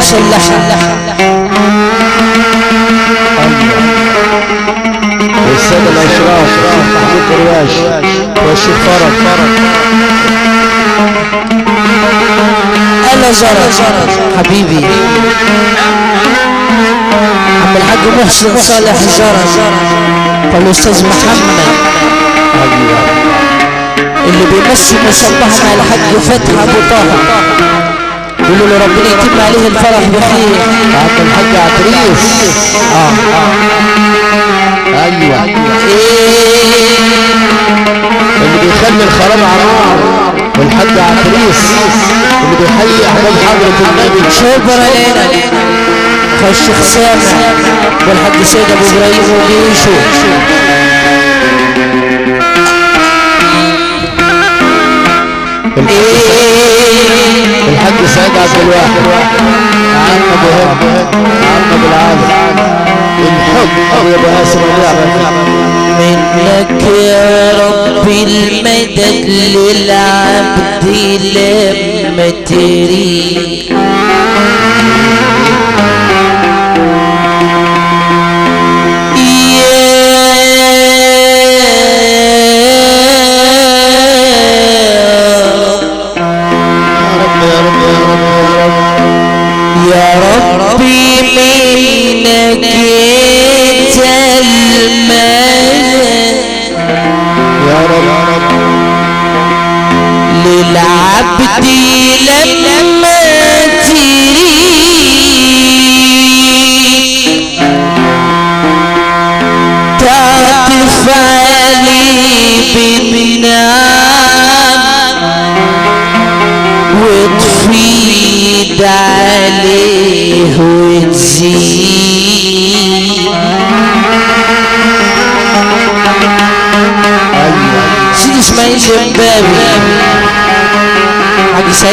القوات المسلحة والسادة الأشراف محمود درواش والشيخ فرج أنا زرع حبيبي. عم الحاج محسن صالح زرع والأستاذ محمد. اللي بيمثل مصباح مع الحاج فتحي أبو طه. يقولوا له ربنا يتم عليه الفرح بخير. عبد الحاج عتريس. آه أيوه. اللي بيخلي الخراب عمار والحاج عتريس. اللي بيحيي احباب حضرة النبي. شبرا لنا فالشيخ سامع والحاج سيد أبو إبراهيم وجيشه الحاج سعيد عبد الواحد. عم ابو هب عم ابو العالم. الحب ابو ابو هاسم منك يا ربي المدد للعبد لما تريد.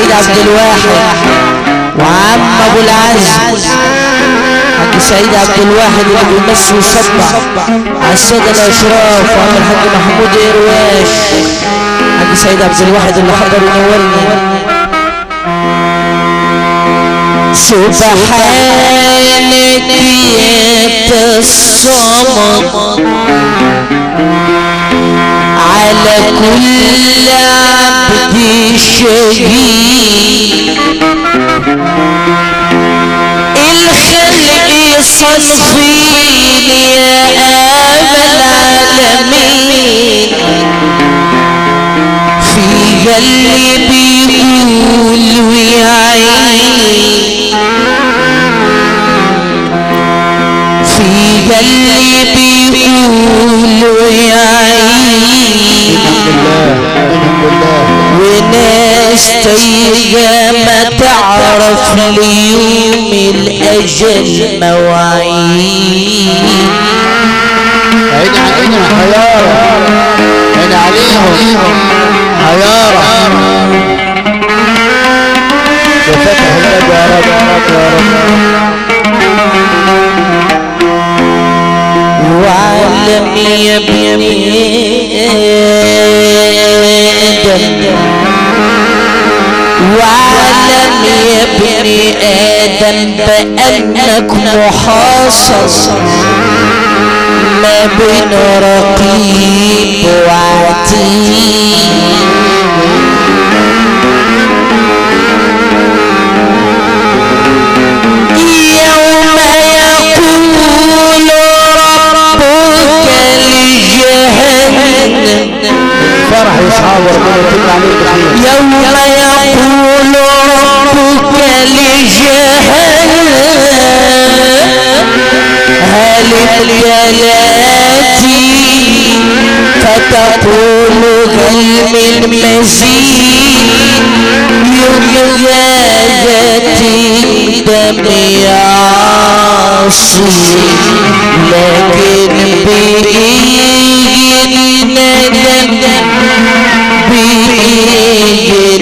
سعيد عبد الواحد. وعم أبو العزم حاج سعيد عبد الواحد اللي بيمشي ويصبح على الساده الأشراف وعم الحاج محمود إرواش حاج سعيد عبد الواحد اللي حضر ونورني سبحانك يا الصمد على كل عبد شهيد الخلق صنفين يا آب العالمين. في اللي الأجل مواعيد عين علينا حيارة عين عليهم حيارة وفتح الباب يا رب يا رب يا رب وعلم يا ابني يا ابني آدم بأنك محاصص ما بين رقيب وعتيد. يوم يقول ربك لجهنم فرح يا اصحاب ربنا يتم عليك يوم يقول ربك هل الجلاتي فتقول هل من مزيد غادتي دم يعصي لكن بإيد ندم بإيد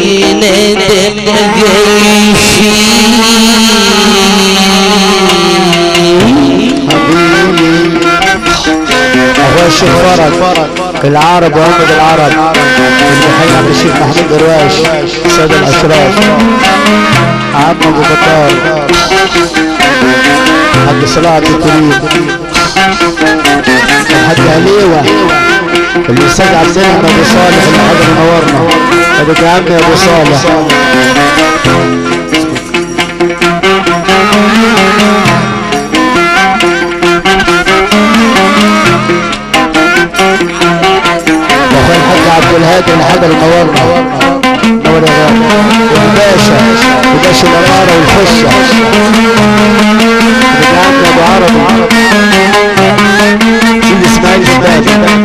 فرج العرب وأحمد العرب المحيي عبد الشيخ محمود درويش سيد الأشراف. عم ابو بطال حق صلاح الكريم الحاج هليوة الأستاذ عبد النعم أبو صالح اللي حضر منورنا أبوك يا عم يا أبو صالح. واخويا الحاج عبد الهادي اللي حضر منورنا نور يا غالي والباشا. وباشا الاماره والخشة. أبوك يا عم يا أبو عربي. سيد إسماعيل.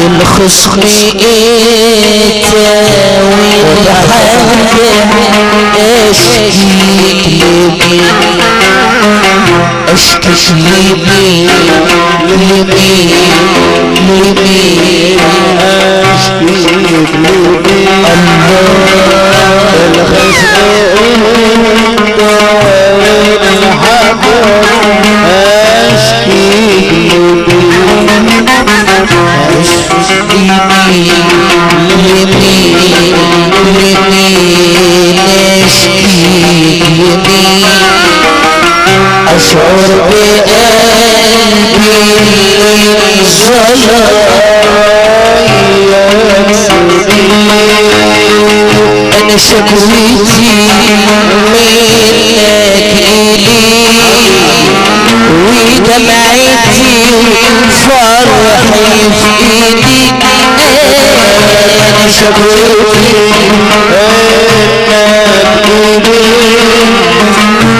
الخصم اتاوي لحد اشكي لمين اشكش لمين لمين لمين اشكي لمين أشعر بقلبي ظلام أنا شكوتي منك إلي ودمعتي فرحي في إيديك أنا شكوتي كان ضميرك نفسه ما بيقدر عليه اشكي اشكي اشكيك ليه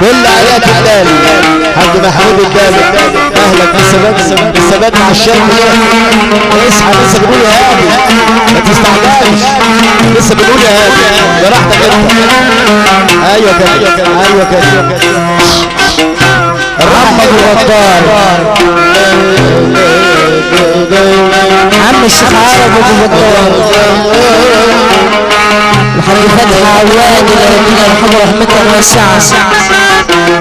كل عيات الدالي حاج محمود الدالي أهلا بالثبات بالثبات مع الشيخ اصحى لسه بنقول يا هادي ما تستعجلش لسه بنقول يا هادي براحتك أنت. أيوه كده. أيوه كده. محمد الغدار عم الشيخ عرب أبو بطال الحاج فتحي عواد اللي ربنا يرحمه رحمة واسعة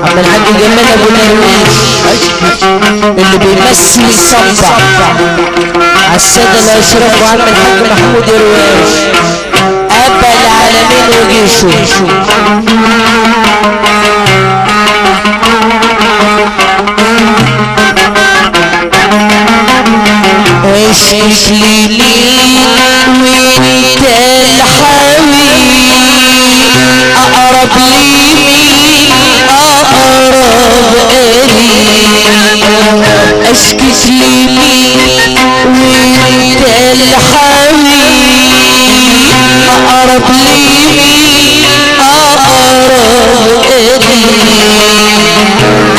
عم الحاج جمال ابو درويش اللي بيمثل الصبع على السادة الاشراف وعم الحاج محمود درويش ابا العالمين وجيشه اشكي لي مين اقرب قريب اشكي لي وانت الحبيب اقرب لي مين اقرب قريب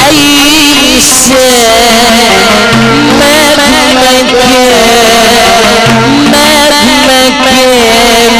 اي انسان مهما كان مهما كان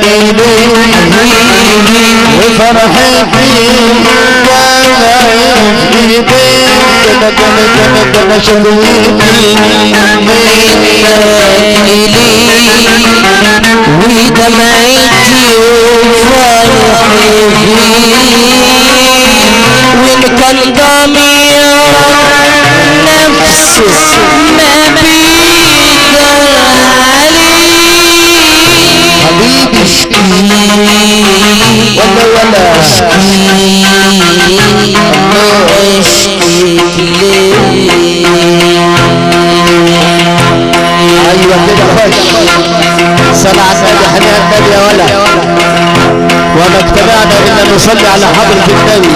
بالدموع يضحك عاوز إيه أكتر من كده حب ودمعتي وفرحي وان كان ضمير ولا ولا اشكي أيوه كده خش سبع النبي حنان يا ولا وما اجتمعنا الا نصلي على حضرة النبي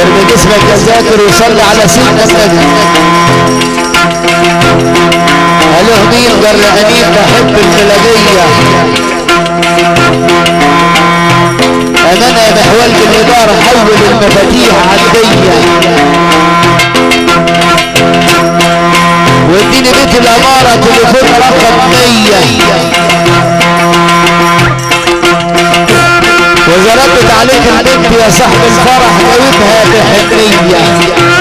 ارمي جسمك يا ذاكر وصلي على سيدنا النبي قالوا مين جرعانين بحب الميلادية أمانة يا محول بالادارة حول المفاتيح عندية. واديني بيت الأمارة تليفون رقم 100 وإذا ردت عليك البنت يا صاحب الفرح جاوبها بحنية.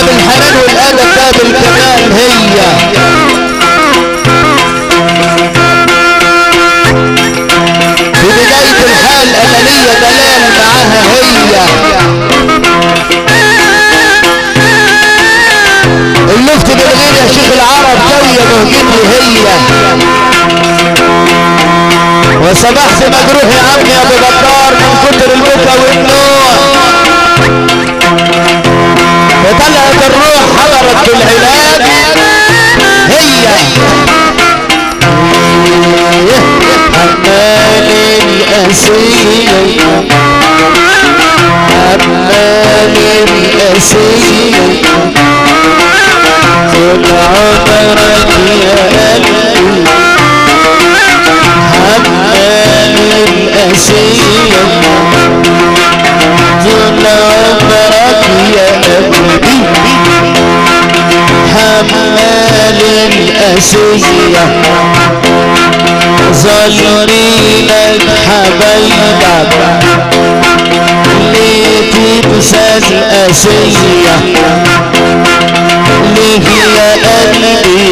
باب الحنان والأدب باب الكمال هي في بداية الحال أملية دلال معاها هي اللفت بالغير يا شيخ العرب جاية مهجتي هي وسمحت مجروح يا عمي يا أبو بكار من كتر البكا والنوع وطلعت الروح حضرت في العلاج هي حمال الأسير حمال الأسير طول عمرك يا قلبي حمال الأسير طول عمرك يا قلبي حمال الأسير ظلني لك حبايبك ليه تنسى الأسية. ليه يا قلبي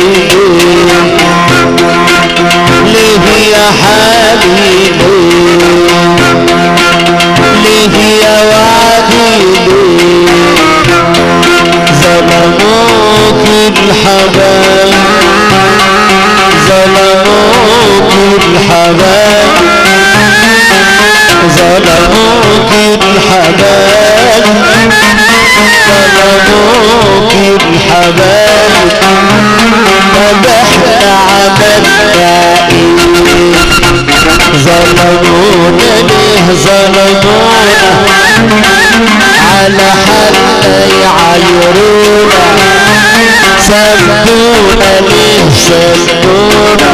ليه يا حبيبي. ليه يا وعدي. الحبايب ظلموك الحبايب ظلموك الحبايب ظلموك الحبايب طب إحنا إيه ظلمونا ليه ظلمونا؟ على حالنا يعايرونا. سبونا ليه سبونا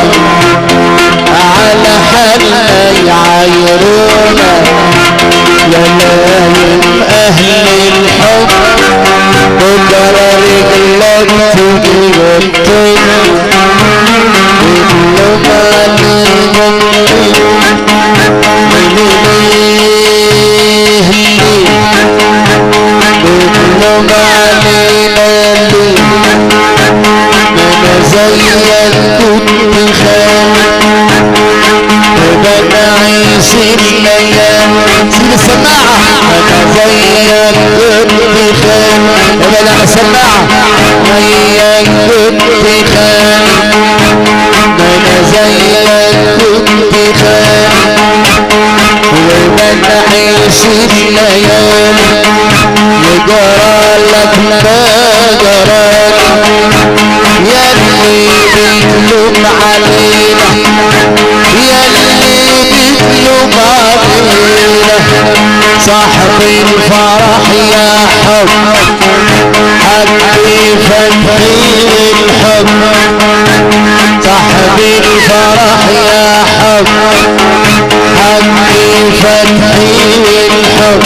على حالنا يعايرونا يا نايم أهل الحب بكرة رجلك تجي وتطير اللوم عليهم اللوم عيش الليالي سيب السماعة أنا زيك كنت خايف وبنا السماعة زيك كنت خايف أنا زيك كنت خايف وبنا عيش الليالي يجرى لك ما جرالي يا اللي بتلوم علينا. يا اللي بتلوم علينا صاحب الفرح يا حب حبي فتحي الحب. صاحب الفرح يا حب حبي فتحي الحب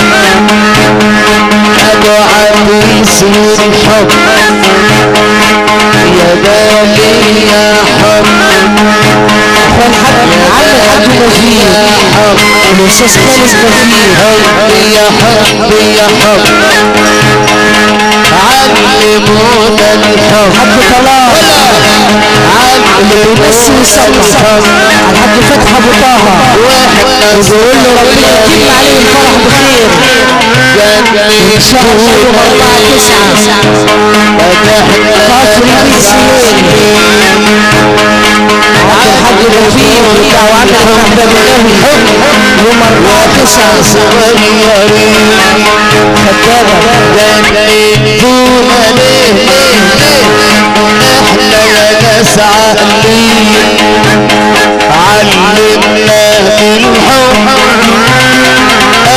ابو عبيس الحب. يا بالي يا حب الحاج مفيد حب الاستاذ خالد مفيد حب يا حب يا حب علمونا الحب حد طلال اللي بيمثل يسمع الحاج فتحي ابو طه وبيقول له ربنا يتم عليه الفرح بخير ان شاء الله يوم 4 9 قاتل البيت سنين عبد الحاج بتاع وعبد الحمد يوم 4 9 صغيرين خدامه دون ليه إحنا يا ناس عاقلين علمنا الحب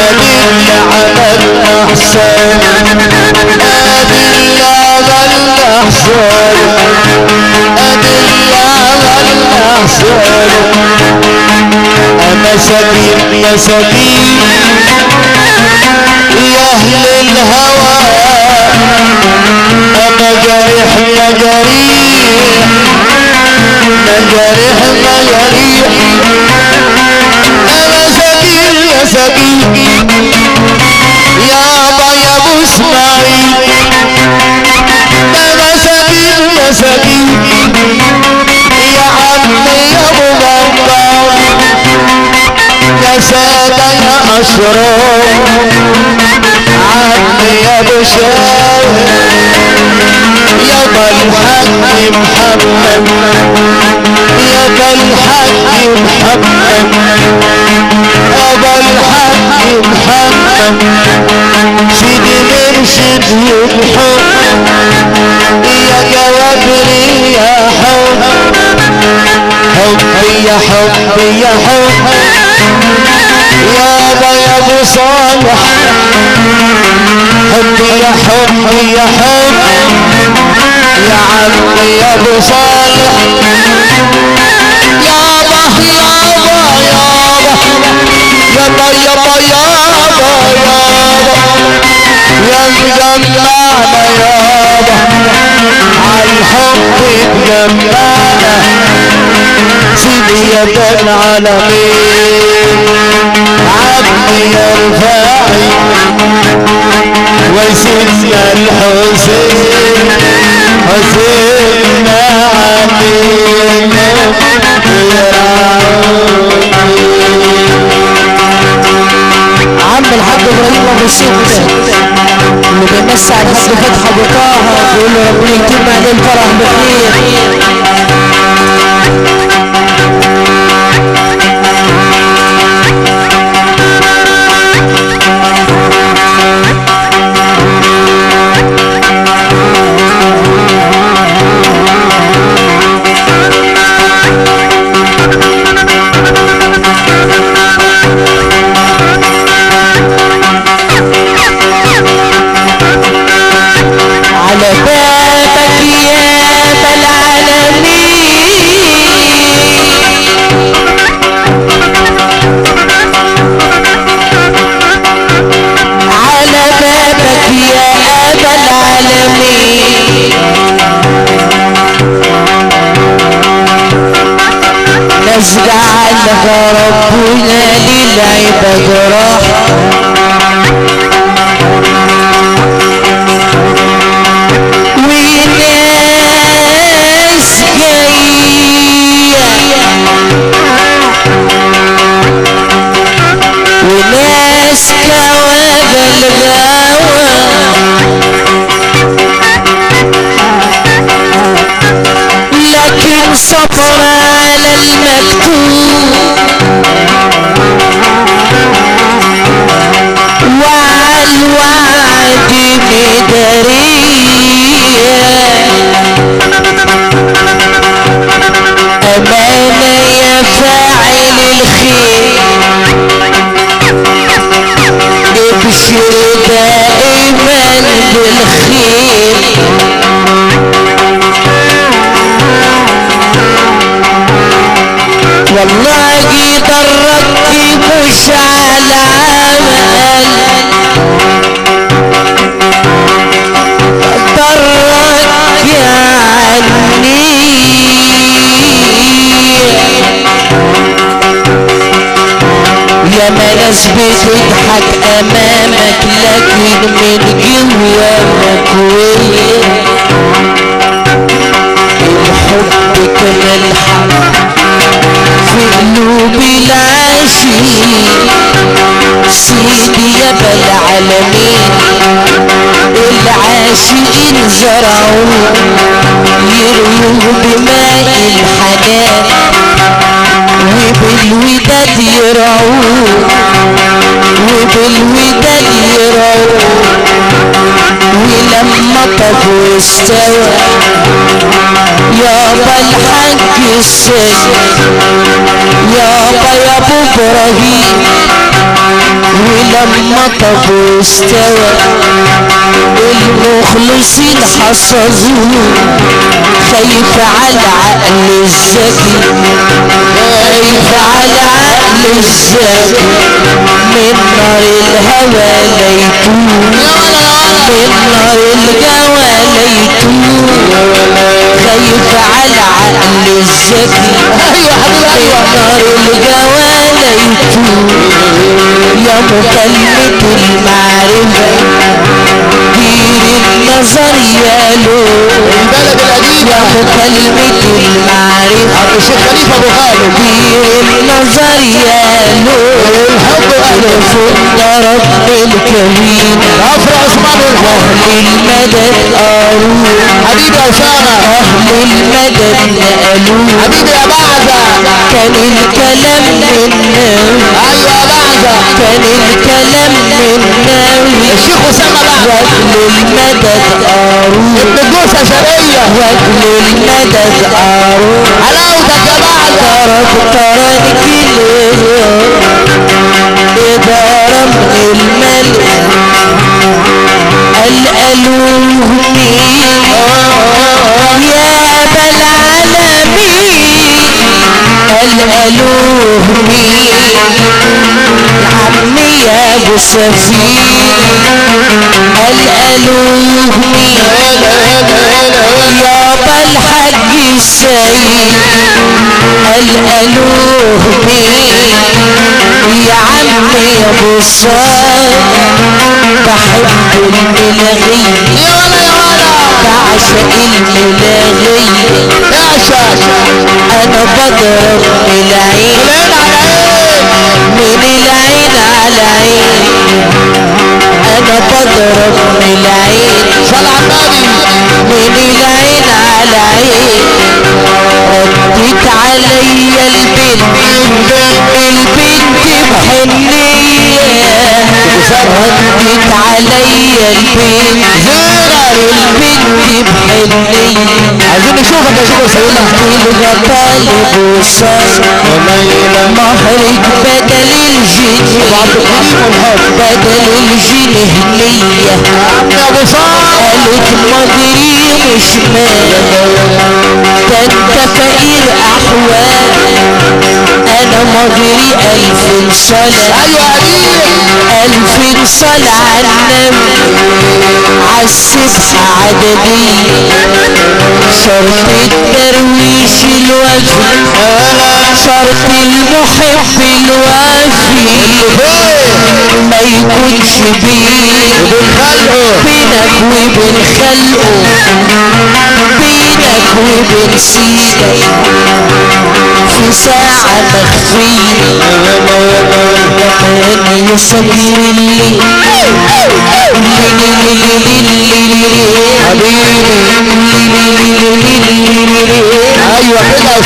اللي عملنا حساب ادي اللي عملنا حساب ادي اللي عملنا حساب مساكين مساكين يا أهل الهوى. أنا جريح يا جريح. مجاريح مجاريح أنا سكين يا أبو إسماعيل أنا سكين يا عمي يا غفار يا سادة يا أشرار عمي يا شاهد يا الحاج محمد. يا الحاج محمد. مرشد والحب يا جوابري يا حب حبي يا حبي يا حب يا يا ابو صالح حبي يا حبي يا حب يا عمي يا ابو صالح يابا يابا يابا يابا يابا يابا يابا يا مجمعنا يابا عالحب اتجمعنا سيدي يا ابن العالمين. عمي يا رفاعي وسيدنا الحسين حسين علينا عم الحاج إبراهيم ابو ستة اللي بيمسع الحاج فتحي ابو طه بيقول له ربنا يتم عليه الفرح بخير نجعلها ربنا للعباد راحة وناس ابشر دائما بالخير. والله ضرك ما ناس بتضحك أمامك لكن من جواك وين الحب كان الحق في قلوب العاشقين سيدي يا بالعالمين العاشقين زرعوا يرووا بماء الحنان. وبالوداد يرعوا وبالوداد يرعوا ولما طفوا استوى يابا الحاج السيد يابا يا ابو إبراهيم ولما طفوا استوى المخلصين حصدوه خايف على عقل الذكي خايف على عقل الذكي من نار الهوى ليتوه من نار الجوى ليتوه خايف على عقل الذكي من نار الجوى ليتوه يا مكلمة المعرفة دير النظر يا لو البلد القديمة يا مكلمة المعرفة عبد الشيخ خليفة أبو خالد. دير النظر يا لو الحب تلفون رب الكريم. غفر عثمان أهل المدد قالوا. حبيبي يا أسامة. أهل المدد نقلوا حبيبي يا بعزة كان الكلام منا أيوه يا بعزة كان الكلام منا الشيخ أسامة بعزة المدد قارون ابن الجوسة شرقية وجل المدد قارون حلاوتك يا بعزة ترك ترك إدارة من الملك الألوهني يا أبا العالمين الألوهني عمي يا أبو سفين الألوهني يابا الحاج السيد الألوهني يا عمي يا ابو صاد بحب الملاغي يا ولا يا ولا بعشق الملاغي اعشق أنا بضرب من العين من العين على عين أنا بضرب من العين من العين على عين ردت عليا البنت البنت بحنية ردت عليا البنت زينة الحنية عايزين نشوفك يا شيخ سيدنا تلقى طالب وصال مهرك بدل الجن بدل الجن هنية قالت مدري مش مال ده انت فقير احوال أنا مدري ألف صلاة. ألف صلاة على النبي. عالسبحة عددية شرط الدرويش الوفي شرط المحب الوفي ما يكونش بينك وبين خلقه بينك وبين سيدك في ساعة مخفية كان يصبر الليل أيوه كده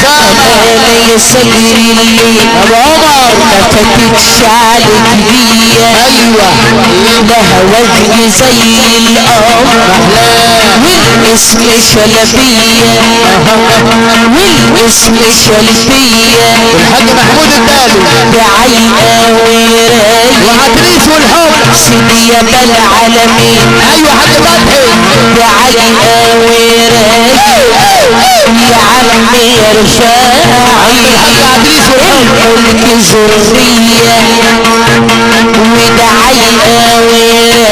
يا يصبر الليل ابو عمر ما فتتش عليك بيا أيوه لها وجه زي القمر والاسم شلبية والاسم شلبية الحاج محمود الدالي بعيقة وراية وعتريس والحب يا بالعالمين أيوه حاج فتحي بعيقة وراية يا عمي يا رفاعي الحاج عتريس والحب الملك ذرية ودعيقة ورايقة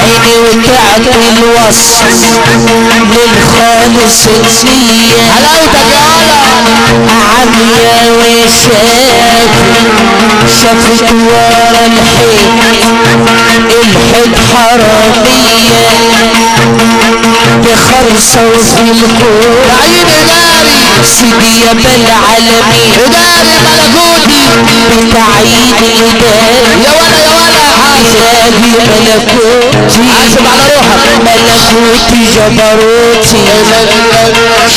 عيني وتعطي الوصف للخالص النية حلاوتك يا عمية وشاف شافت ورا الحيط الحيط حرامية بخرصة وفي الكون سيدي يا بالعالمين اداري ملكوتي بتعيين إداري يا ولا يا ولا حاسب إلهي ملكوتي حاسب على روحك ملكوتي جبروتي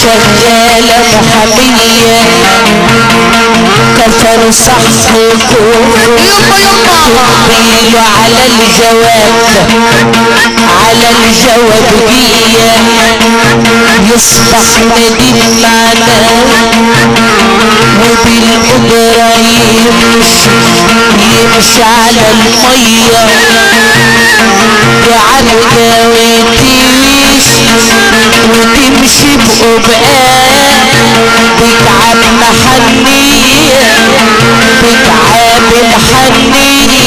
شغالة محامية كفر صحكم يما يما تقبيل على الجواب على الجوابية يصبح نديم معنا وبالقدرة يمشي يمشي على المية بعدة وتعيش وتمشي محنية بتعب الحنية بكتعة وتعيش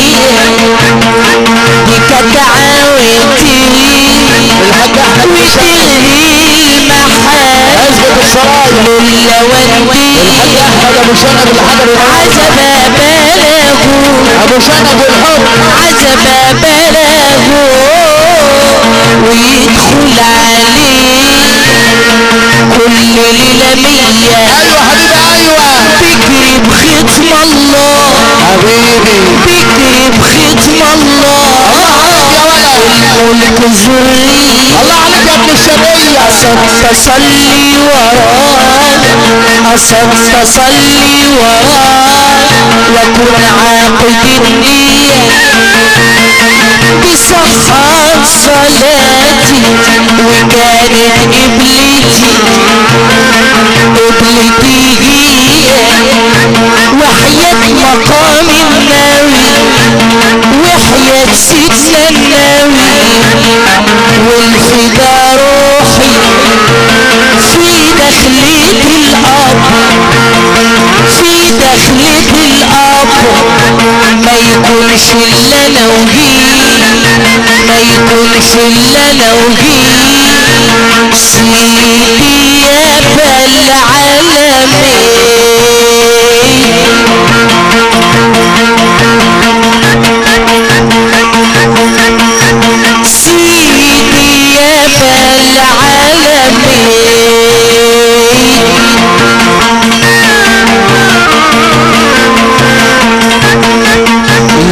الحاج احمد وتلهي المحال للوندي ابو شنب الحجر عزب بلغوا ابو شنب والحب عزب بلغوا ويدخل عليه كل ليلة مية أيوه حبيبي أيوه. بيجري بختم الله. حبيبي. بيجري بختم الله. الملك ذري الله عليك. الشرقية أصدت صلي وراك أصدت صلي وراك وكن عاقد النية بصحة صلاتي وكانت قبلتي قبلتي هي وحياة مقام النبي وحياة سيدنا النبي والفدا روحي في دخلة الأب في دخلة الأب. ما يكونش إلا أنا وهي ما يكونش إلا أنا وهي سيدي يا بالعالمين سيدي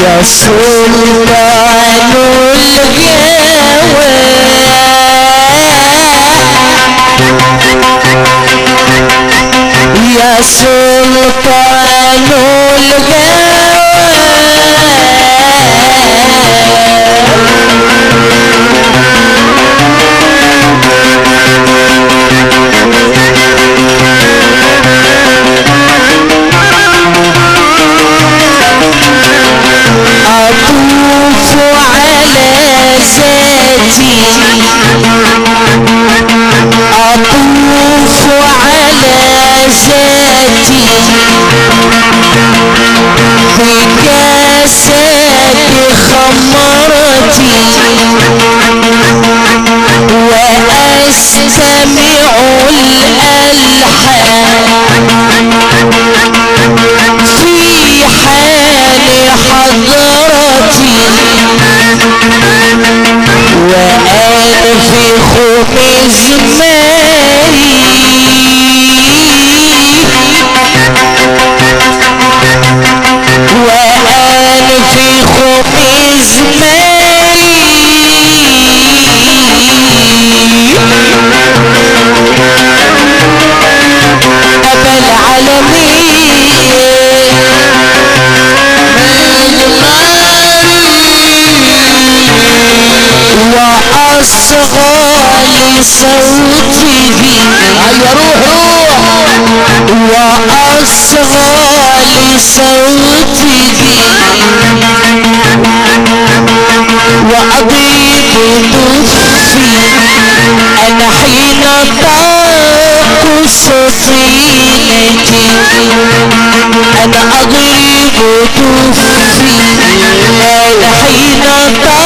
يا سلطان الجواد يا سلطان الجواد بكاسات خمرتي وأستمع الالحان في حال حضرتي لصوته أيوه روح دفي أنا حين طاق سفينتي أنا أضيق دفي أنا حين طاق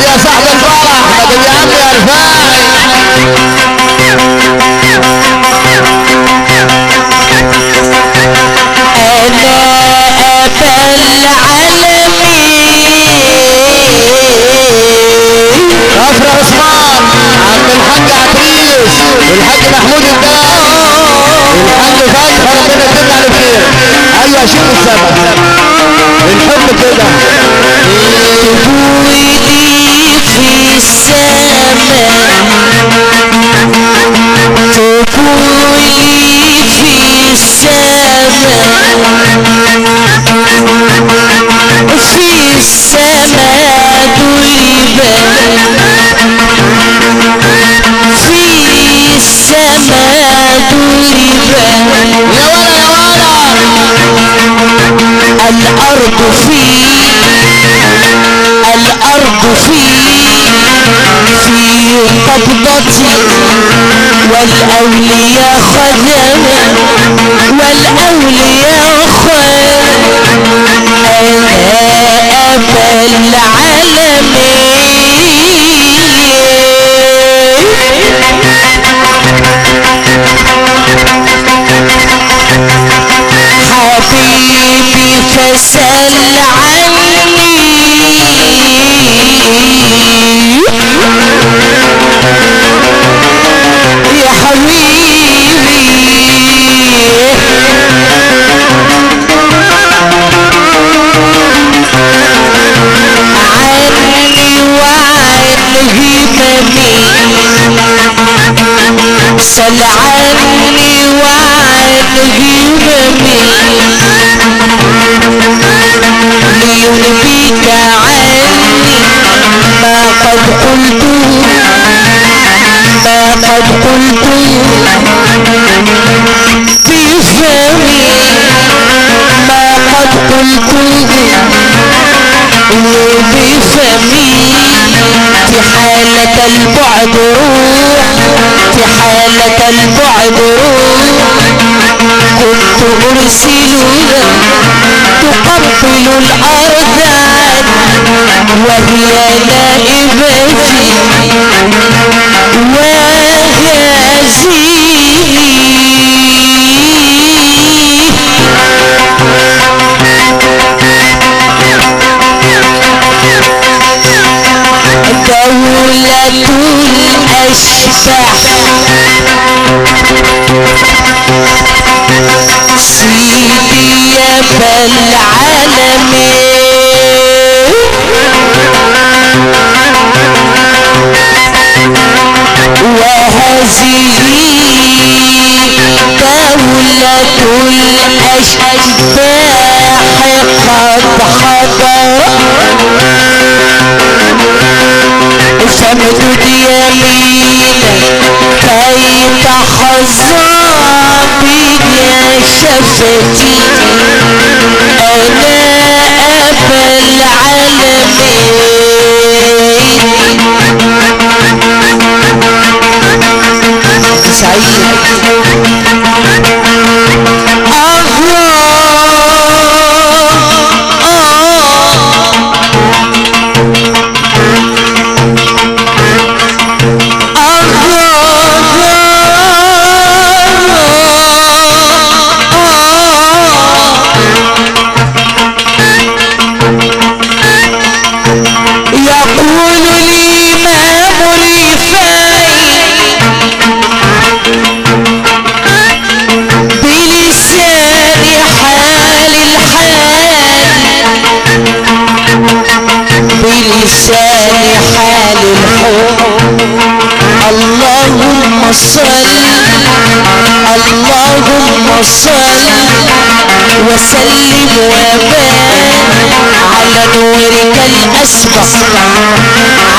يا صاحب الفرح مدد يا عمي يا والحاج محمود الداعي والحاج فتحي ربنا يتم على خير أيوه شوف السبب. الحب كده. تبويلي في السماء تبويلي في السماء في السماء في السماء ضربا يا ولا يا ولا الأرض في الأرض في في قبضتي والأولياء خدم والأولياء خير. أنا أبا العالمين. فسل عني يا حبيبي عني وعن هممي سل عني وعن هممي لينبيك عني ما ما قد قلته ما قد في حالة البعد روح في حالة البعد روح. كنت أرسل تقبل الأرض وهي نائبتي. وهذه سيدي يا بالعالمين وهذه دولة الأشباح قد حضر فامدد يمينك كي تحظى فيك يا شفتي أنا قبل العالمين سعيد صل اللهم صل وسلم وبارك على نورك الأسبق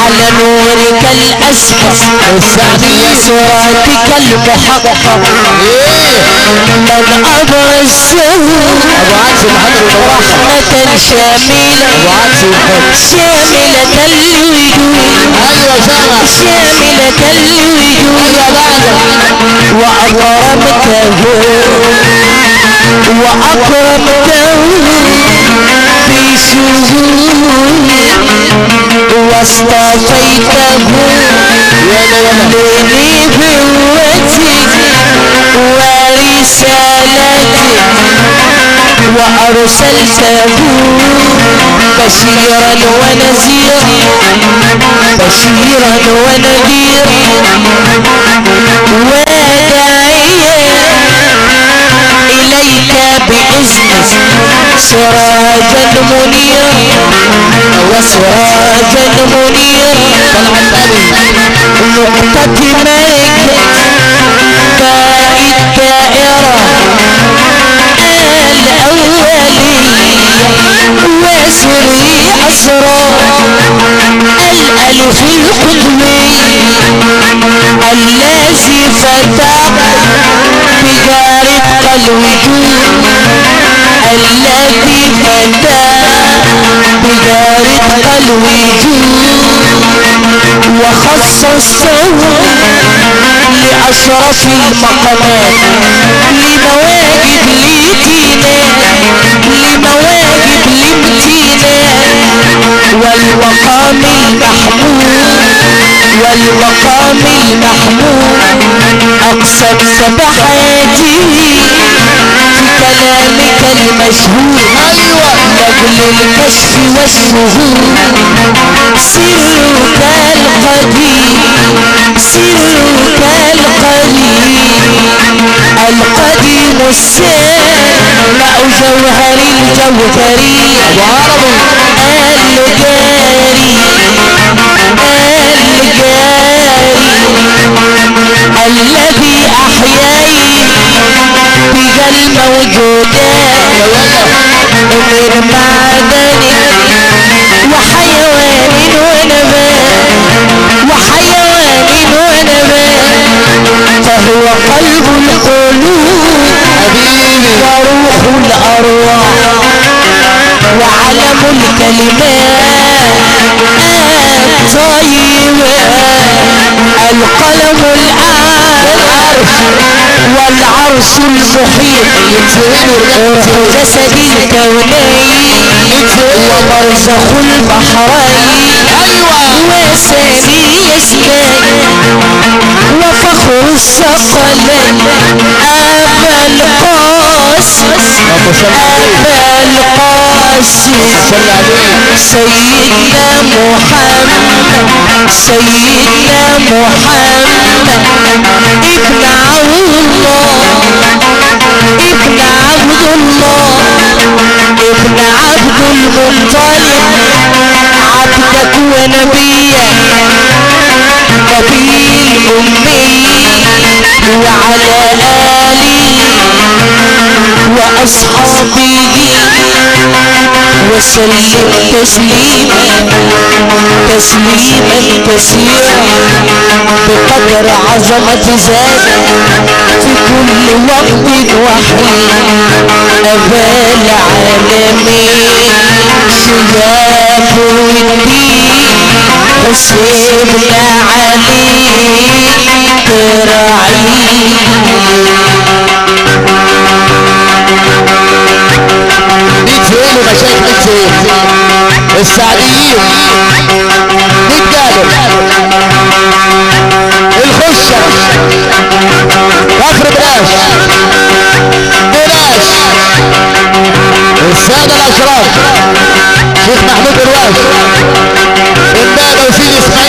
على نورك الأسبق وسراتك المحقق من عدس محمد رحمة شاملة. شاملة الوجود. شاملة الوجود. وأكرمته. وأكرمته. واصطفيته لنبوتك ورسالتك وأرسلته بشيرا ونذيرا بشيرا ونذيرا وداعيا إليك بإذنك سراجا منيرا وسراجا منيرا مقتدمك باء الدائرة الأولية وسري أسرار الألف القدمي الذي فتح بجارة الوجود الذي فتح بجارة الوجود وخصصته لأشرف المقامات لمواجب الامتنان لمواجب الامتنان والمقام المحمود والمقام المحمود أقسمت بحياتي في كلامك المشهور. أيوه. لاجل الكشف والشهود سرك القديم. سرك القديم. القديم السامع جوهر الجوهري وعربي الجاري. الجاري. الذي أحياي بها الموجودات من معدن وحيوان ونبات وحيوان ونبات فهو قلب القلوب وروح الأرواح وعلم الكلمات. الطيبة القلم العارف والعرش المحيط في جسد الكونين وبرزخ البحرين. وسامي اسمين وفخر الثقلين. أبا القاسم أبا القاسم سيدنا محمد. سيدنا محمد. ابن عبد الله. ابن عبد الله ابن عبد المطلب عبدك ونبيك نبي الأمي وعلى آله وأصحابه وسلم تسليما تسليما كثيرا بقدر عظمة ذاتك في كل وقت وحين أبا العالمين. شباب الدين حسين علي تراعي ميت فين فين السعديين جابر الخشة كفر بلاش. بلاش. السادة الأشراف. شيخ محمود الواش Philip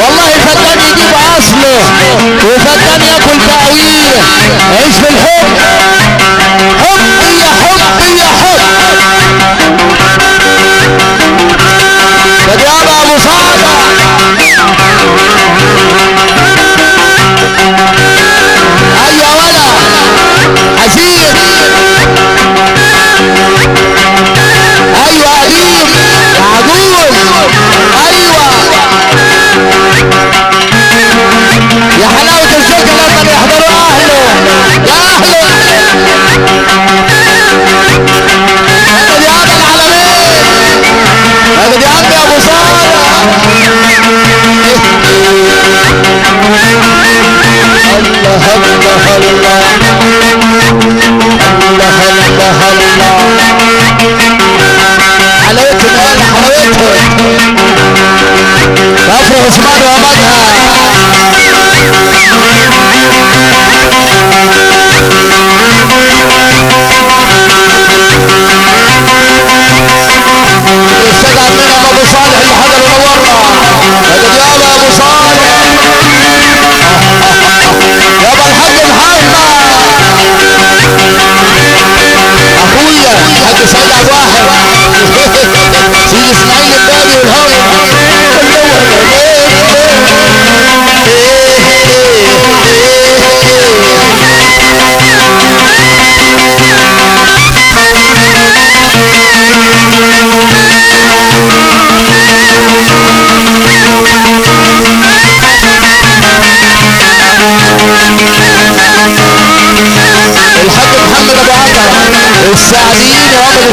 والله فدان يجيب اصله وفدان ياكل بقاويه عيش في الحب حب يا حب يا حب. الله الله الله الله الله الله حلاوتهم يا حلاوتهم كفر عثمان ومدها اخويا الحاج سيد عبد الواحد سيد اسماعيل البابي والهوى عطر السعديين يا ولد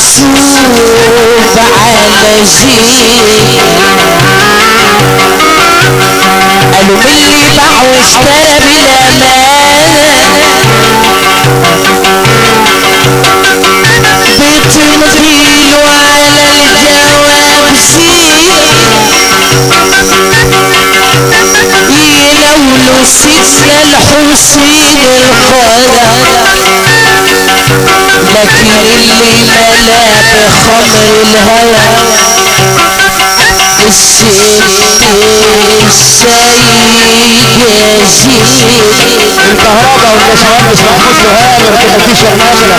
محسوب على شيء قالوا من اللي باع واشترى بالامانه بتمضيله على الجواب يلولو سيدنا الحسين الخضر لكن اللي ملا بخمر الهوى السيد السيد الكهرباء والنشوان مش محفوظ له هامر كده في شرناشله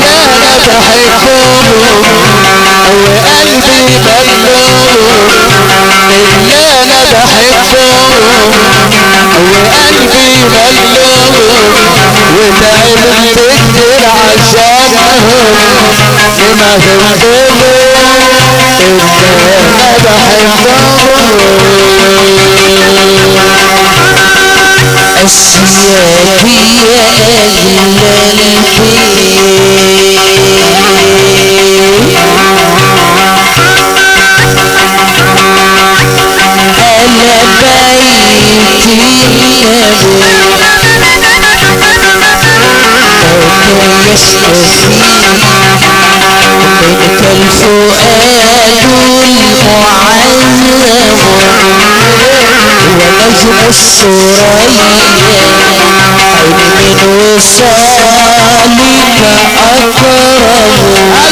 أنا بحبهم وقلبي اللي أنا بحبهم وقلبي ملوم وتعبت كتير عشانهم بمهمهم اللي أنا بحبهم أسيادي أنا يشتهي منك الفؤاد المعلم ونجم السرية من وصالك أكرم غرام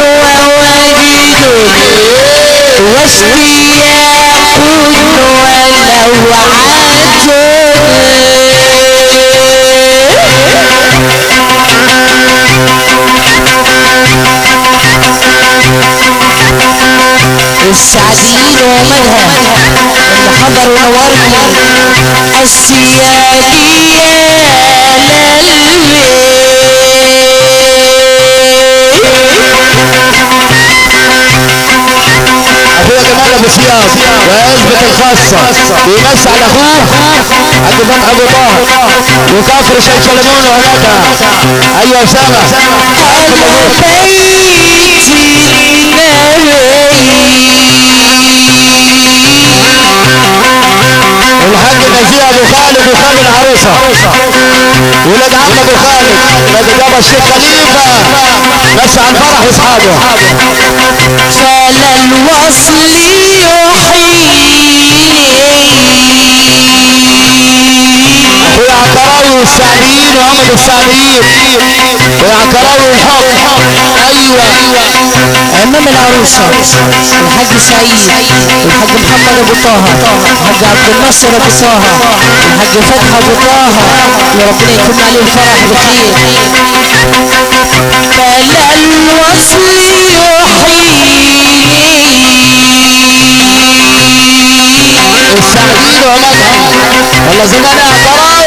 وواجد واشتياق السعديين ومنها اللي حضر ونورني السيادية اخويا جمال ابو الابيض وعزبة الخاصة. بيمس على اخوه عند فتح أبو طه وكفر شيخ سلمون وهناك. أيوه اسامه الحاج نزيه أبو خالد وخالد العروسه ولاد عم أبو خالد. ولاد بابا الشيخ خليفه بس عن فرح واصحابه فلا الوصل يحييني اخويا عكراوي والسعديين وعمد السعديين وعكراوي الحق أيوه. أمام العروسة الحاج سعيد الحاج محمد أبو طه الحاج عبد الناصر أبو طه الحاج فتحي أبو طه. ربنا يتم عليه الفرح بخير. فلا الوصل يحييني السعديين وعمدها والله زمان عكراوي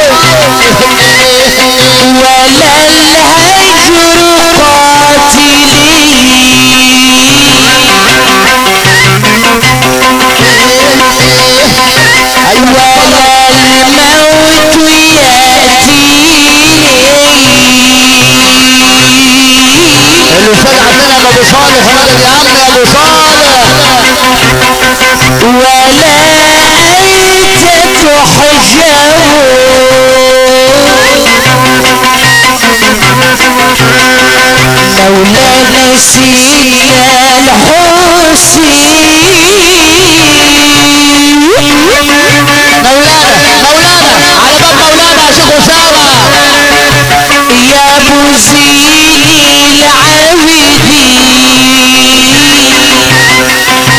ابو صالح يا عم ابو صالح ولا مولانا سيدنا الحسين مولانا مولانا على باب مولانا شيخ اسامه يا مزيل العابدين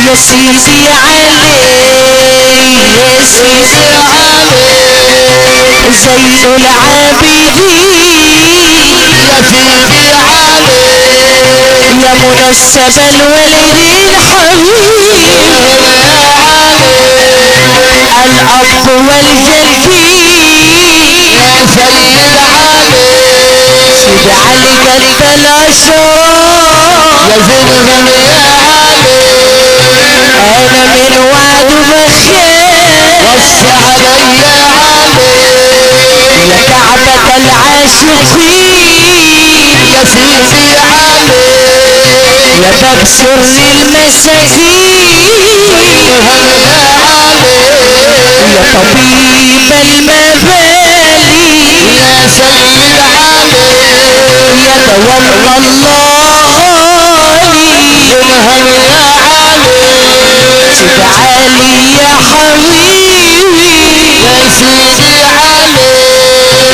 يا سيدي علي يا سيدي علي زين العابدين يا سيدي علي يا منسب الولد الحبيب الأب والجدين يا سيد علي سيد علي قلب الأشرار يا زلمه يا علي. أنا من وعد بخير وصي علي يا علي. يا كعبة العاشقين يا سيدي علي يا المساكين هم يا يا طبيب المبالي يا سيد علي يا تولى الله هم يا علي سيد علي يا حبيبي يا سيدي علي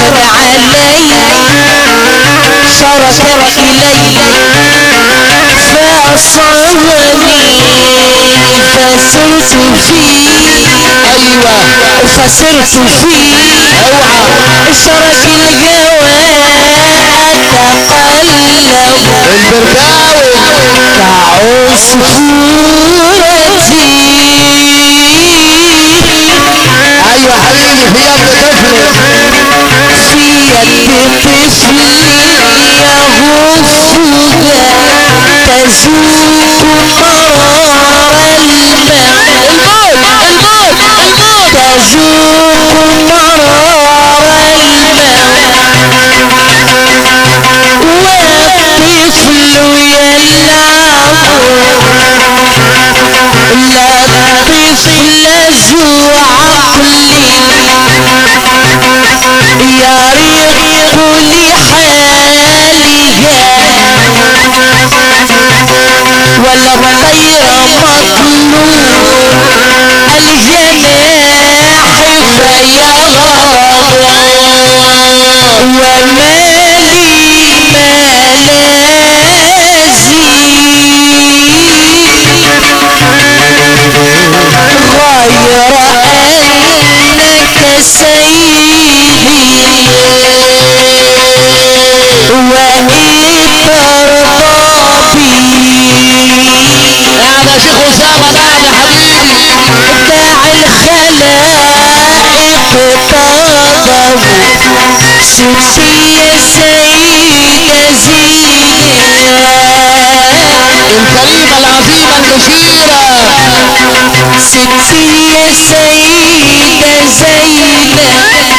شرفا علي. شرفا إلي. فأصابني فسرت فيه أيوه. فسرت فيه اوعى شرف الهوى تقلب البركاوي كعصفورتي أيوه حبيبي في طفلك في بقسم يغفها تسوق نار المعين تسوق نار المعين والطفل يلعب لا طفل ولا الطير مطلوب الجناح فيغضب ومالي ملازي غير أنك سيدي هذا شيخ اسامه بعد يا حبيبي داع الخلائق طلبوا ستي يا سيدة زينة الكريمه العظيمه المشيره ستي يا سيدة زينة ماما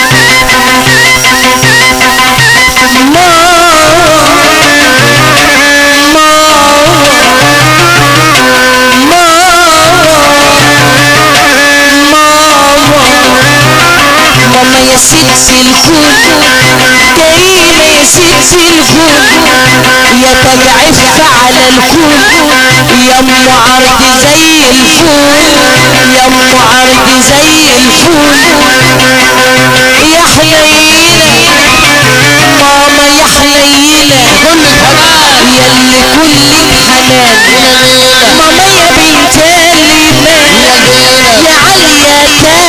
يا ستي الكل كريمة يا ستي الكل يا عفة على الكل يا ام عرض زي الفول يا ام عرض زي الفول يا حنينة ماما يا حنينة كل الحنان يلي كل الحنان ماما يا بنت الإيمان يا عالية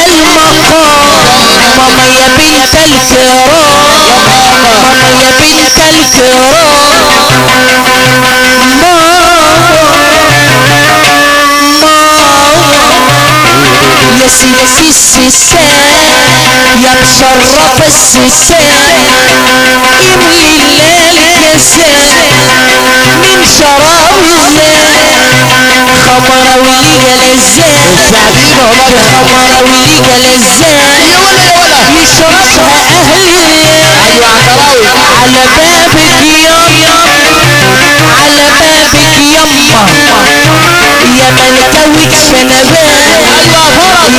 المقام ماما يا بنت الكرام ماما يا بنت الكرام يا سيدي السيسان يا مشرف السيسان املي الليل كسان من شراب الزان خمر وليجا لزان السعدين هم خمر وليجا لزان يا يا ملكوت شنبان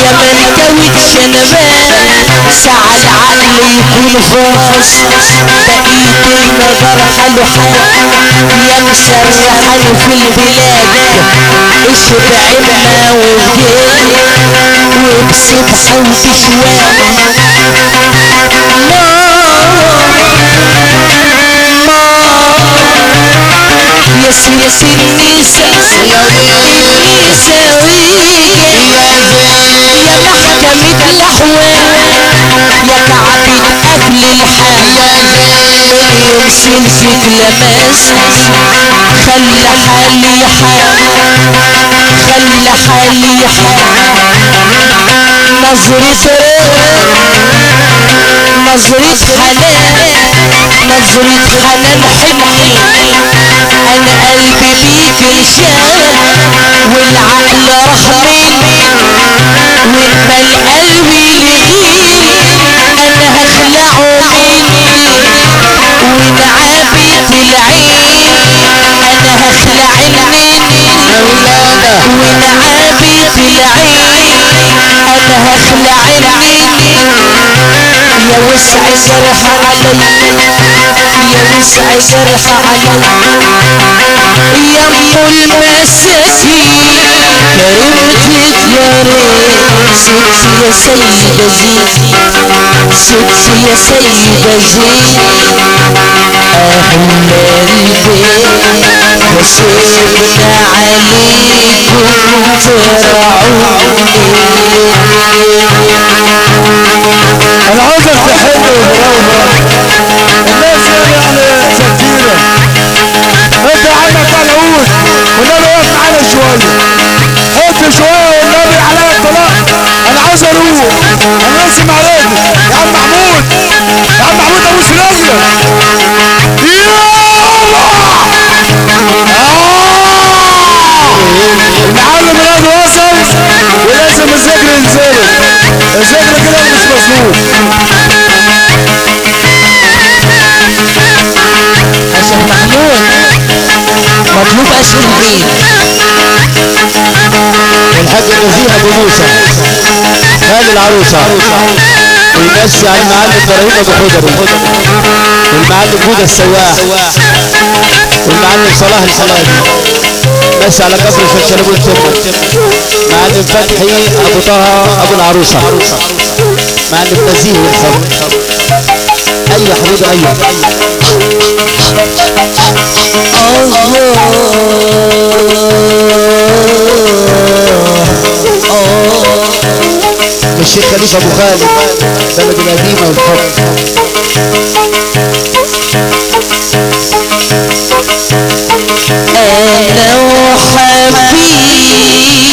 يا ملكوت شنبان ساعة العقل يكون فاص بقيت النظر حلو حال يا مشرحان في البلاد اشرب عنا وفديك وبسبحة وبشوان يا سيدي النساء نساويك يا محكمة الأحوال يا كعبة أكل الحال واليوم سلسة لماس خلى حالي حال خلى حالي حال نظرة نظرة حنان نظرة حنان حني أنا قلبي ليك انشال والعقل رحمني وقبل قلبي لغيري أنا هخلعه مني ونعابة العين أنا هخلع مولانا ونعابة العين أنا هخلع النني يا وسع جرح علي يا وسع جرح علي يا ام المساكين كرمتك يا ريت ستي يا سيدة زين ستي يا سيدة زين أهل البيت وسيدنا عليكم فرعوني أنا تحل ومروق الناس يعني سكينة انت عمك على عود والنبي واقف معانا شوية حط شوية والنبي عليا الطلاق أنا عاوز أروح أنا اسمع الحاج نزيه ابو موسى خالد العروسة. ويمشي على المعلم إبراهيم أبو خضر والمعلم بودا السواح والمعلم صلاح الحلالي ماشي على قصر الشلشلبون تم معلم فتحي أبو طه أبو العروسة. معلم نزيه والخمر أيوه حبيبي أيوه الشيخ خليفه أبو خالد بلد القديمه والحب أنا وحبيبي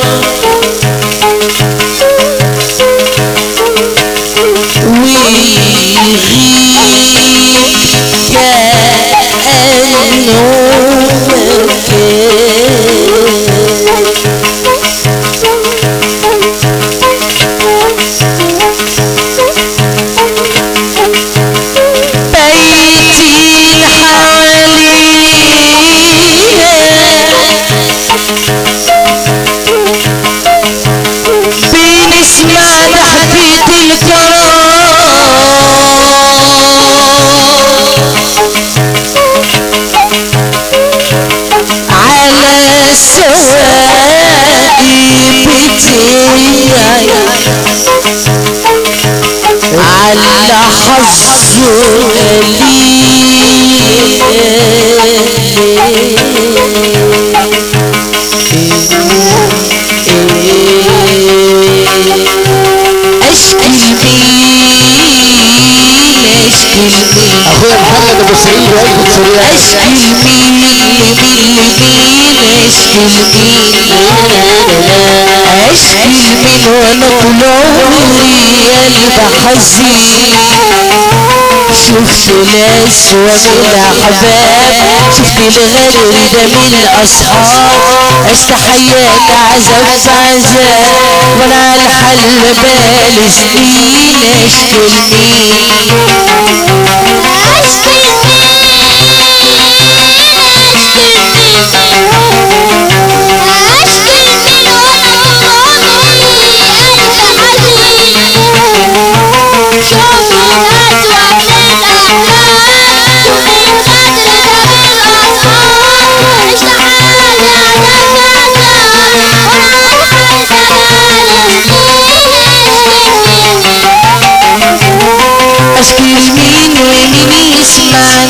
على ابو سعيد وعيد سوريا اشكي لمين وأنا حزين شفت شفت من الاصحاب عشت حياة عذاب في عذاب وأنا على الحل بالي اشكي اشكي لمين ومين يسمعني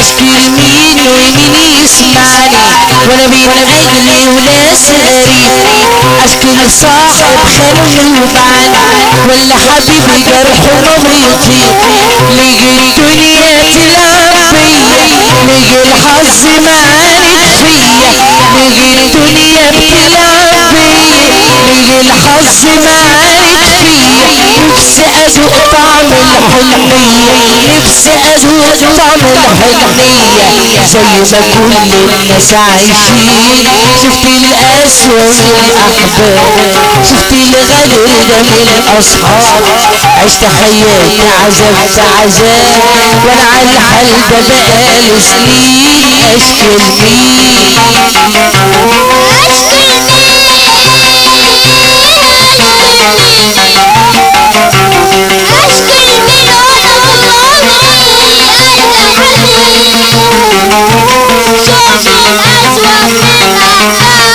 اشكي لمين ومين يسمعني وأنا بين اجلي وناس غريب اشكي لصاحب خلوه بعاني ولا حبيبي جرح عمري يطيب ليجي الدنيا تلعب فيا ليجي الحظ معاند فيا ليجي الدنيا بتلعب فيا ليجي الحظ معاند فيا نفسي ادوق طعم الحنية نفسي ادوق طعم الحنية زي ما كل الناس عايشين. شفت القسوة والأحباب. شفت الغدر من الأصحاب. عشت حياتي عذاب في عذاب. وأنا على الحال بقالي سنين اشكي لمين أنا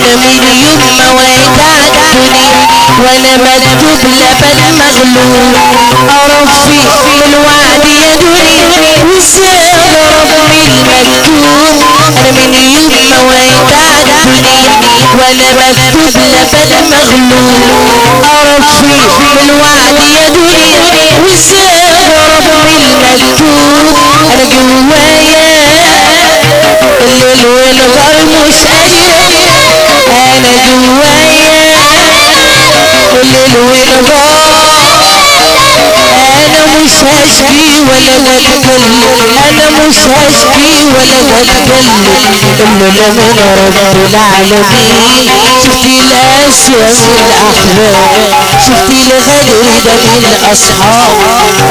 من يوم ما وعدتني وأنا مكتوب لبن مغلوب ارفي في الوعد يدري وسيغرب من المكتوب من يوم ما وعدتني وأنا مكتوب لبن مغلوب ارفي في الوعد يدري وسيغرب من مكتوب أنا جوايا الليل والنهار مش قايم أنا جوايا الليل والنهار أنا مش هشكي ولا بتكلم أنا مش هشكي ولا بتكلم انما من رب العالمين شفتي الاسيا والاحباب شفتي الغدر ده من الاصحاب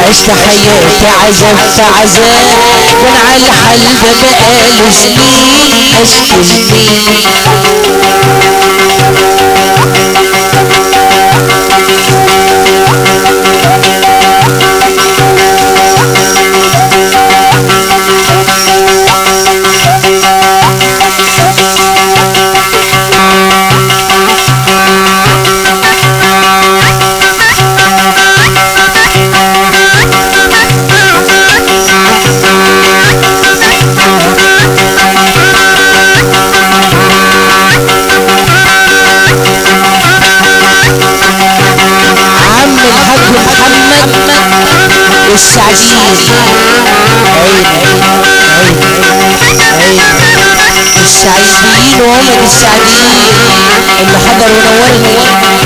عشت حياتي عذاب في عذاب كان على الحال ده بقاله سنين اشكي لمين السعدين اللي ونورنا هذا حاجة جمال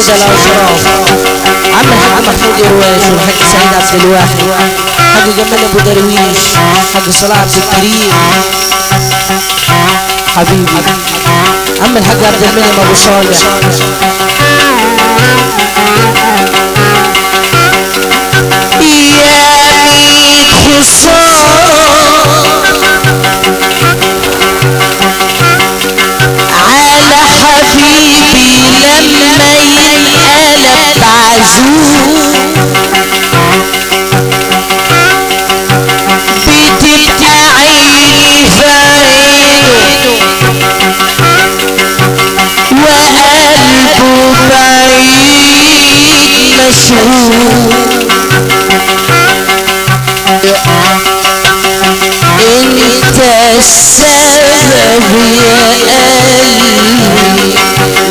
السادة الأشراف عم الحاج محمود إرواش والحاج سعيد عبد الواحد حاج جمال أبو درويش حاج صلاح عبد الكريم حبيبي عم الحاج عبد المنعم أبو صالح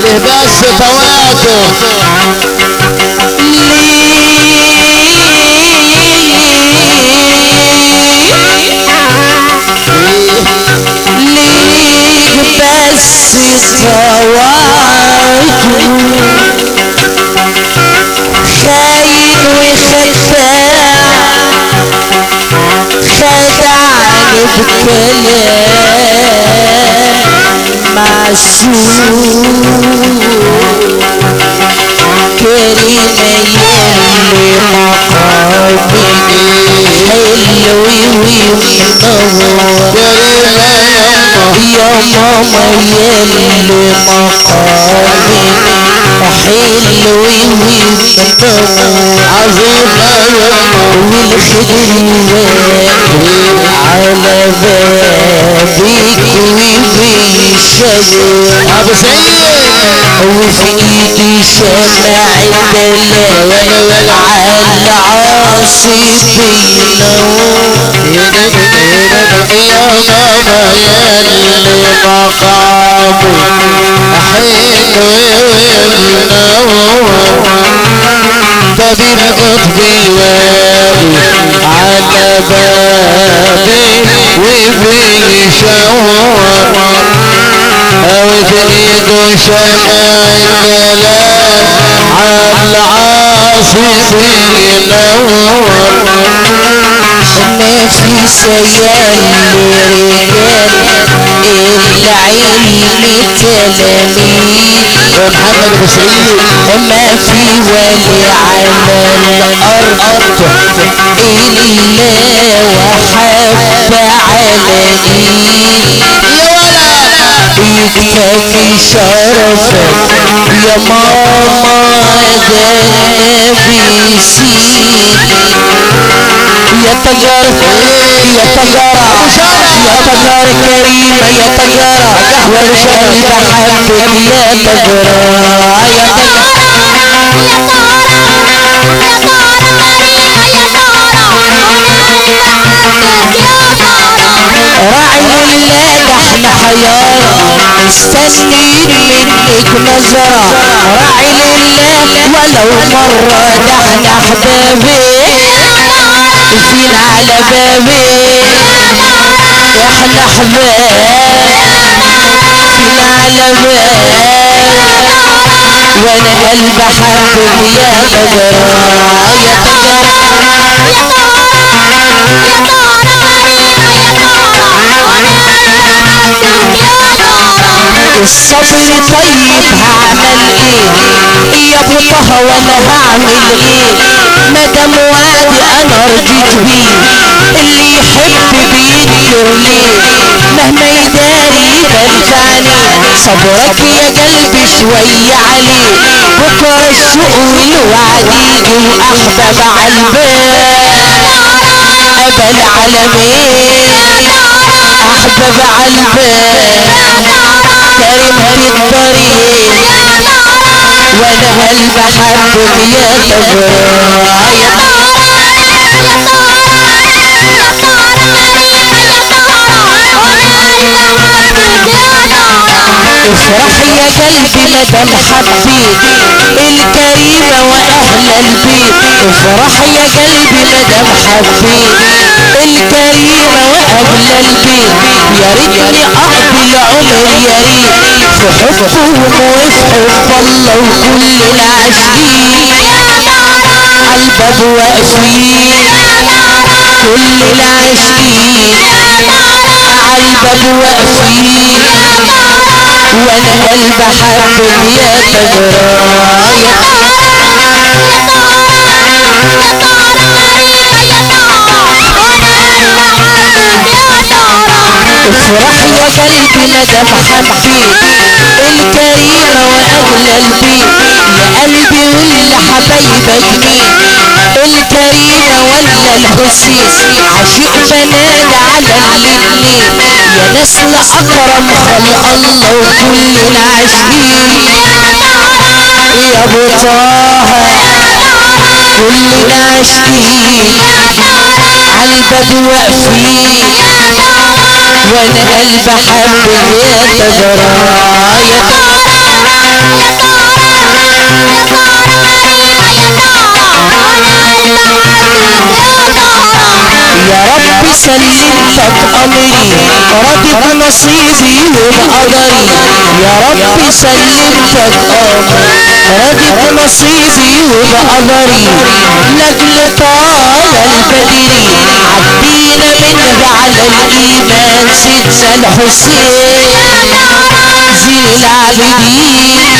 لباس فواته ليك بس فواته خدعني بكلام معسول كريمة يلي مقامي حلو ومنور يا ماما يلي مقامي حلو ومنور عظيمة والخدر على بابك وبالشجر ابو سعيد وفي ايدي شمع الدلال على العاصف ينور يا ماما يلي مقامي حلو ومنور طبيب قطبي وابي على بابي وبيشاور أو تريد الجلال على العاصف ينور ما في سيال لرجال العلم تلاميذ محمد ابو سعيد ما في ولي على الأرض إلا وحب يا يكفي شرفك يا ماما غابي سيدي يا تجارة يا تجارة يا تجارة كريمة يا تجارة والقلب حبك يا تجارة يا تجارة راعي لله إحنا حيارة مستنيين منك نظرة راعي لله ولو مرة ده إحنا احبابي فين على بابي إحنا احباب فين على باب وأنا قلب حبك يا تجارة يا تجارة الصبر طيب هعمل إيه يا ابو طه وأنا هعمل إيه مادام وعدي أنا رضيت بيه اللي يحب بينكر ليه مهما يداري بنفعني صبرك يا قلبي شوية عليه بكرة السوق والوعد يجي واحباب عالباب ابا العالمين احباب عالباب كريمة الطريق وأنا قلب حبك يا افرح يا قلبي مدام حبيت الكريمة وأهل البيت افرح يا قلبي مدام حبيت الكريمة وأهل البيت يا ريتني اقضي العمر يا ريت في حبهم وفي حب الله وكل العاشقين عالباب واقفين كل العاشقين عالباب واقفين وأنا قلب حبك يا تجرى يا افرح يا قلبي. مدام حبيت الكريمة وأغلى البيت. يا قلبي واللي حبايبك مين الكريمة ولا الحسين. عشيق بنات على الاتنين يا نسل أكرم خلق الله وكل العاشقين يا أبو طه كل العاشقين عالباب واقفين وأنا قلب حبك يا سلمتك امري راضي بنصيبي وبقدري يا رب سلمتك امري راضي بنصيبي وبقدري لاجل طال البدري عدينا منه على الإيمان. سيدنا الحسين. زين العابدين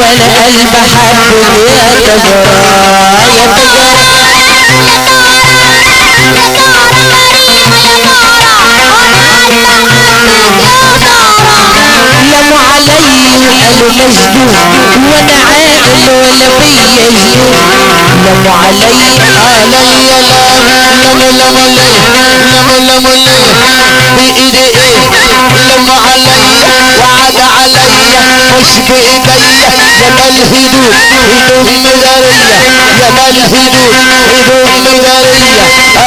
وأنا قلب حبك يا تجرى يا تجرى لموا علي مجنون وأنا عاقل ولا بيا جنون لموا علي آه لم لم لم لي لم لم لي بإيدي إيه لم علي وعد علي مش بإيدي جمال هدوء هدوء مدارية جمال هدوء هدوء مدارية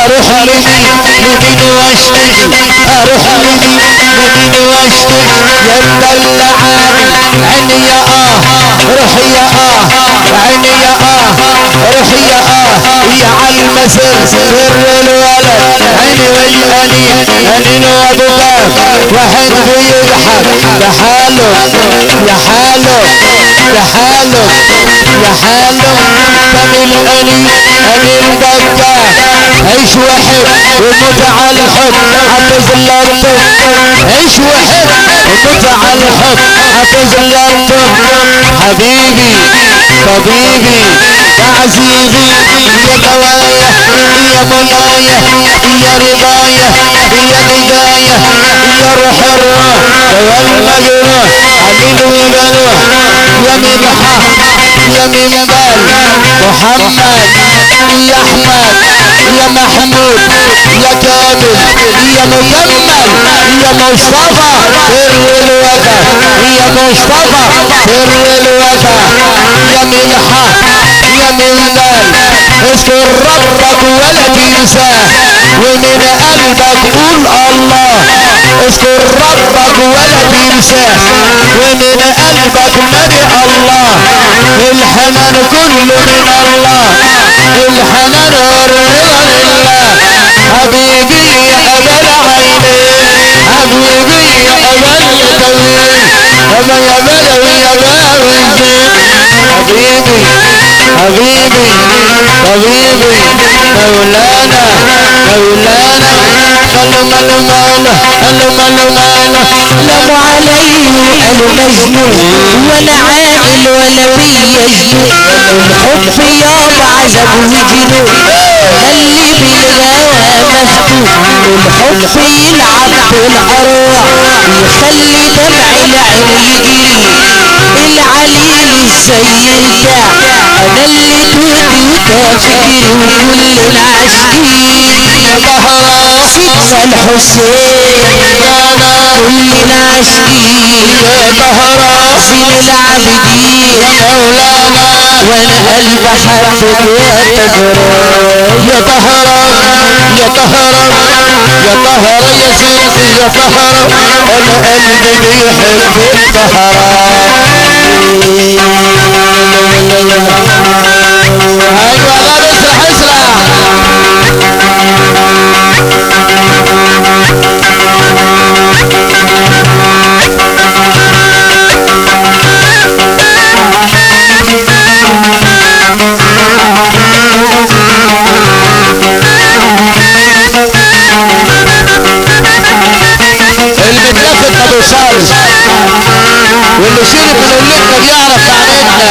أروح لمين لمين واشتكي أروح لمين لمين واشتكي يا مدلعاني عيني يا آه روحي يا آه عيني يا آه روحي يا آه يا عالمسر سر الولد عيني والأنين أنين وأبواب واحد بيضحك يا حاله يا حاله يا حاله يا حاله طب الأنين أنين بكى عيش واحد وموت على الحب حافظ الأرض عيش واحد وموت على الحب حافظ الأرض حبيبي طبيبي يا عزيزي يا دوايا يا منايا يا رضايا. هي بداية هي روح الروح والمجروح علي الولد يا مدحة يا منبال محمد يا احمد يا محمود يا كامل يا مكمل يا مصطفى سر الوفا يا مصطفى سر الوفا يا ملحة يا منبال اذكر ربك ولا تنساه ومن قلبك قول الله. اذكر ربك ولا تنساه ومن قلبك مدح الله. الحنان كله من الله. الحنان والرضا لله. حبيبي يا أبا العينين حبيبي يا أبا الطويل أبا يا بدوي يا باوي حبيبي. حبيبي حبيبي مولانا مولانا صلوا ملوا مولا صلوا ملوا مولا لم عليه المجنون ولا عاقل ولا بيجنون الحب يابا عذب وجنون خلي بالغاوى مفتون الحب يلعب بالارواح يخلي دمع العين العليل إزاي يرجع أنا اللي تودي وتفكيري وكل العاشقين سيدنا الحسين كلنا عاشقين يا بهرة زين العابدين وأنا قلبي حبك يا تجرى يا طهرة يا طهرة يا سيدي يا طهرة أنا قلبي بيحب الطهرة بيوصلش واللي شرب من اللقمه بيعرف معناتها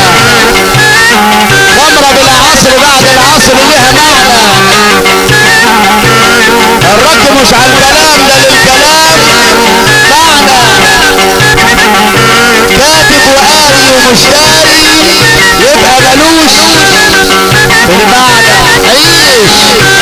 خمرة بالعصر بعد العصر لها معنى الرد مش على الكلام ده للكلام. معنى. كاتب وقاري ومش داري يبقى ملوش. في المعنى عيش.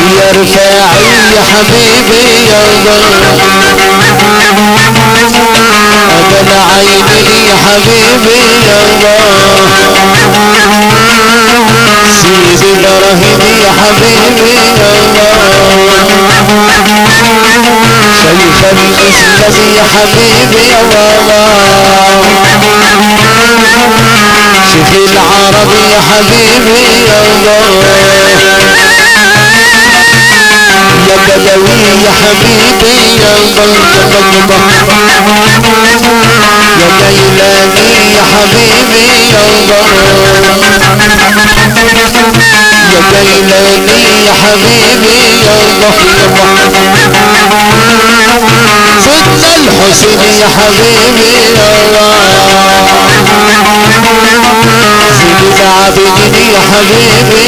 يا رفاعي يا حبيبي يا أبا العينين يا حبيبي يا سيدي إبراهيم يا حبيبي يا شيخ الإسلام يا حبيبي يا شيخ العرب يا حبيبي يا يا يا حبيبي يا جيلاني يا حبيبي يا جيلاني يا حبيبي يا سيدنا الحسين يا حبيبي يا سيدنا عابدين يا حبيبي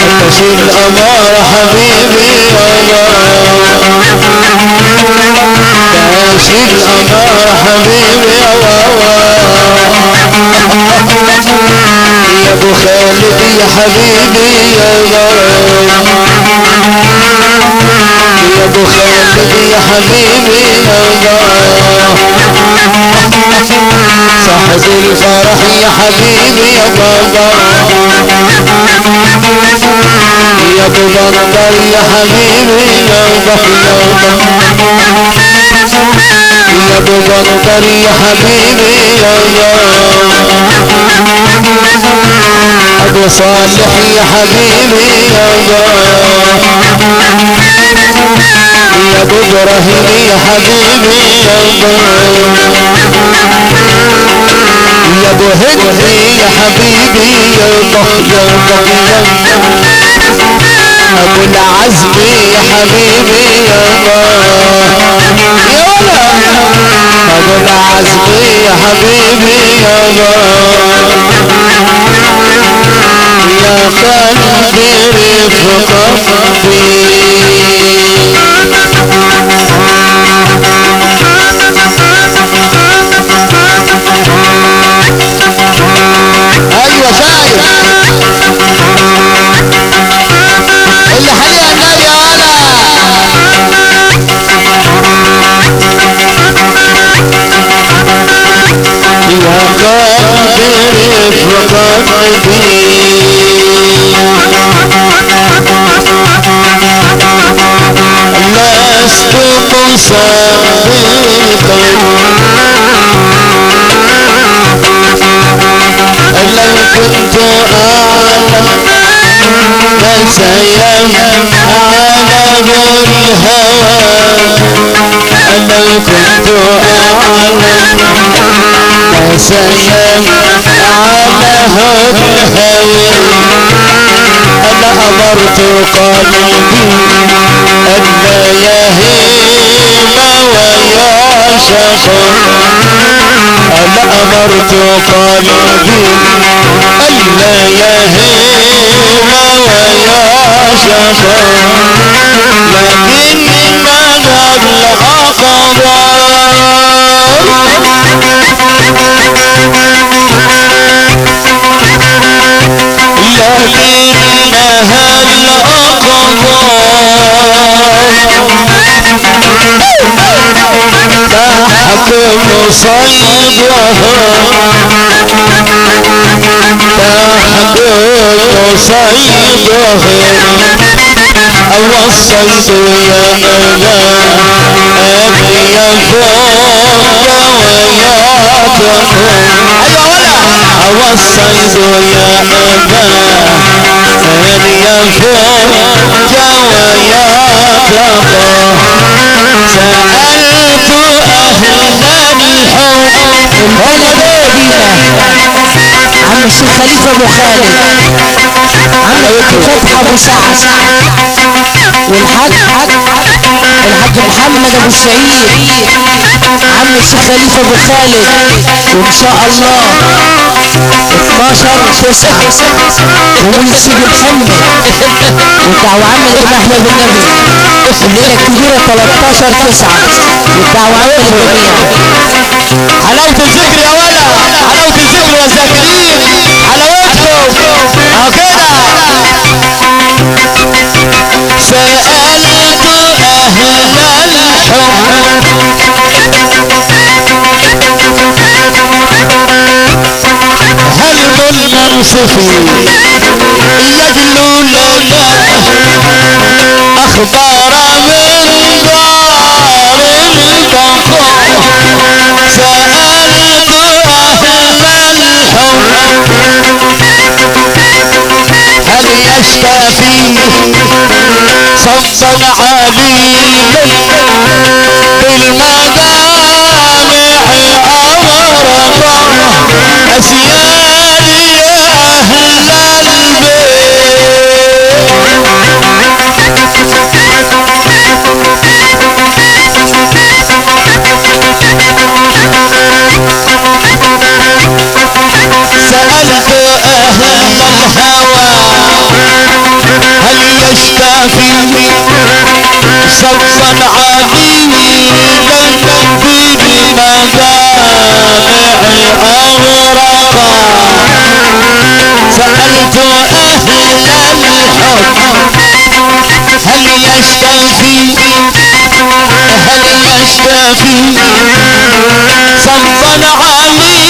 يا تشيل الأمار حبيبي يا تشيل الأمار حبيبي يا يا أبو خالد يا حبيبي يا يا أبو خالد يا حبيبي يا صاحب الفرح يا حبيبي يا بابا يا ابو بندر يا حبيبي يا بابا يا ابو بندر يا حبيبي يا ابو صالح يا حبيبي يا يا ابو إبراهيم يا حبيبي يا ابو هندي يا حبيبي يا ابو ابو العزم يا حبيبي يا يا ابو يا حبيبي يا يا قلبي رفقتي أيوه شايف قلبي رفقتي لست لو كنت أعلم ما سيفعله الهوى لو كنت أعلم ما سيفعله الهوى أنا أمرت قلبي ألا يهيم ويعشق أنا أمرت قلبي ألا يهيم ويعشق لكن مدى الأقدار الأقدار تحكم صيدها تحكم صيدها وصلت يا أبا أبي فوق وياتكم أيوة وصلت يا أبي فوق سألت أهل الحب هم دينا عم الشيخ خليفة ابو خالد عم فتحي ابو سعد والحاج الحاج محمد أبو سعيد عم الشيخ خليفة أبو خالد وإن شاء الله 12 9 ومولد سيدي محمد والدعوة لابن أحمد النبي الليلة الكبيرة 13 9 والدعوة عامة للجميع حلاوة الذكر يا ولا حلاوة الذكر والذاكرين حلاوتكم اهو كده سألت أهل الحب. هل المنصفين يجلون لنا أخبار من دار هل يشتفي صوتا عليلا بالمجامع أورقا يشتفي صوتا عديلا بالمجامع أورقا سألت أهل الحب هل يشتفي هل يشتفي صوتا عليلا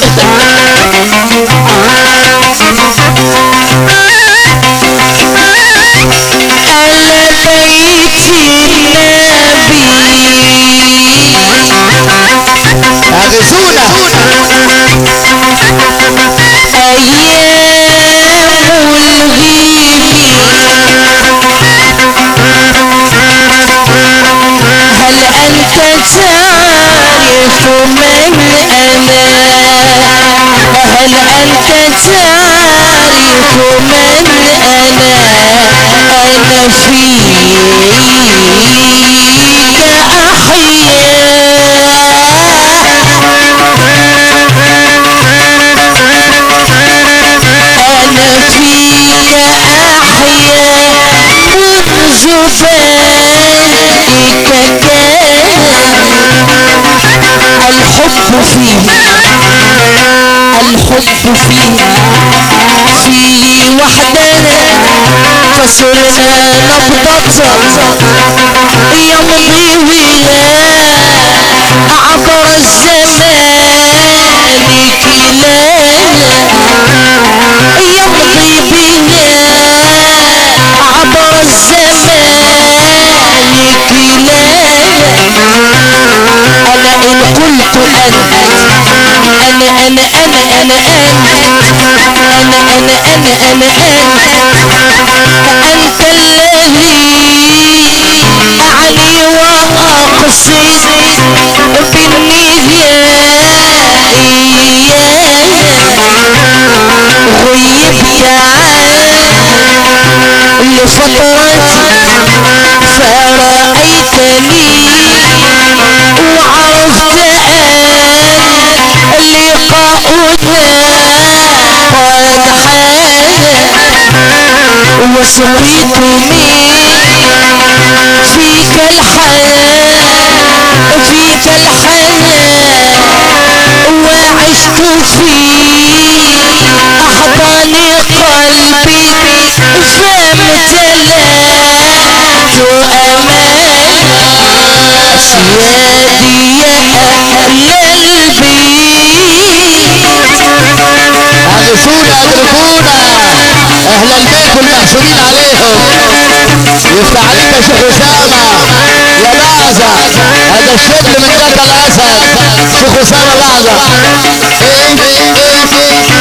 time. فيك أحيا أنا فيك أحيا وبزفانك كان الحب فيها الحب فيها في وحدنا فصرنا نبضة يمضي ولا عبر الزمان كلانا يمضي بنا عبر الزمان كلانا أنا ان قلت أنا أنا أنا أنا أنا أنا أنا أنا أنا أنا انت الذي اعني واقصد بالنهاية غيب يا لفترة فرأيتني قد حان وسقيتني فيك الحياة فيك الحياة وعشت في أحضان قلبي فمتلات أمان يا دي يا الله الأصول أهلا أهل البيت المحسودين عليهم يفتح عليك يا شيخ أسامة يا بعزة. هذا الشغل من جد الأسد شيخ أسامة بعزة.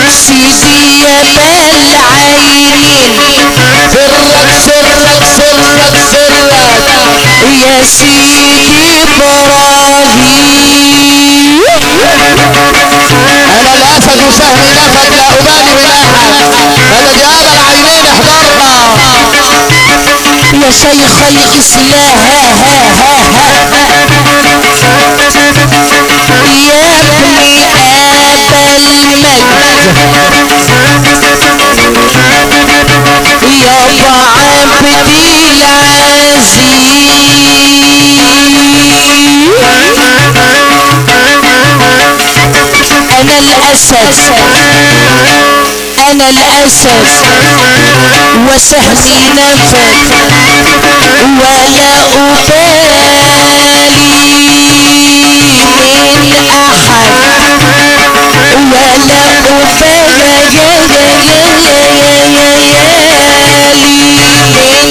سيدي يا بال عيني سرك سرك سرك سرك يا سيدي إبراهيم واسد وسهل لها لا أبالي لها ولجعل العينين احضرنا يا شيخ الإسلام ها ها ها ها ها الأسد أنا الأسد وسهمي نفد ولا أبالي من أحد. ولا أبالي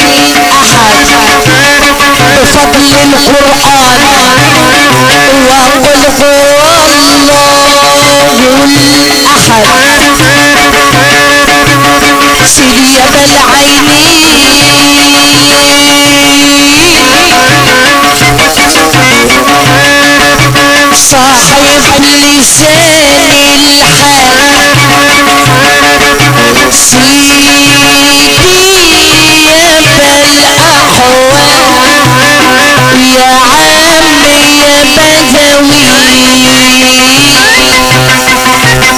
من أحد. بفضل القرآن. وقل هو الله الأحد سيدي يا بالعينين صاحب لسان الحال سيدي يا بالأحوال يا عمي يا بدوي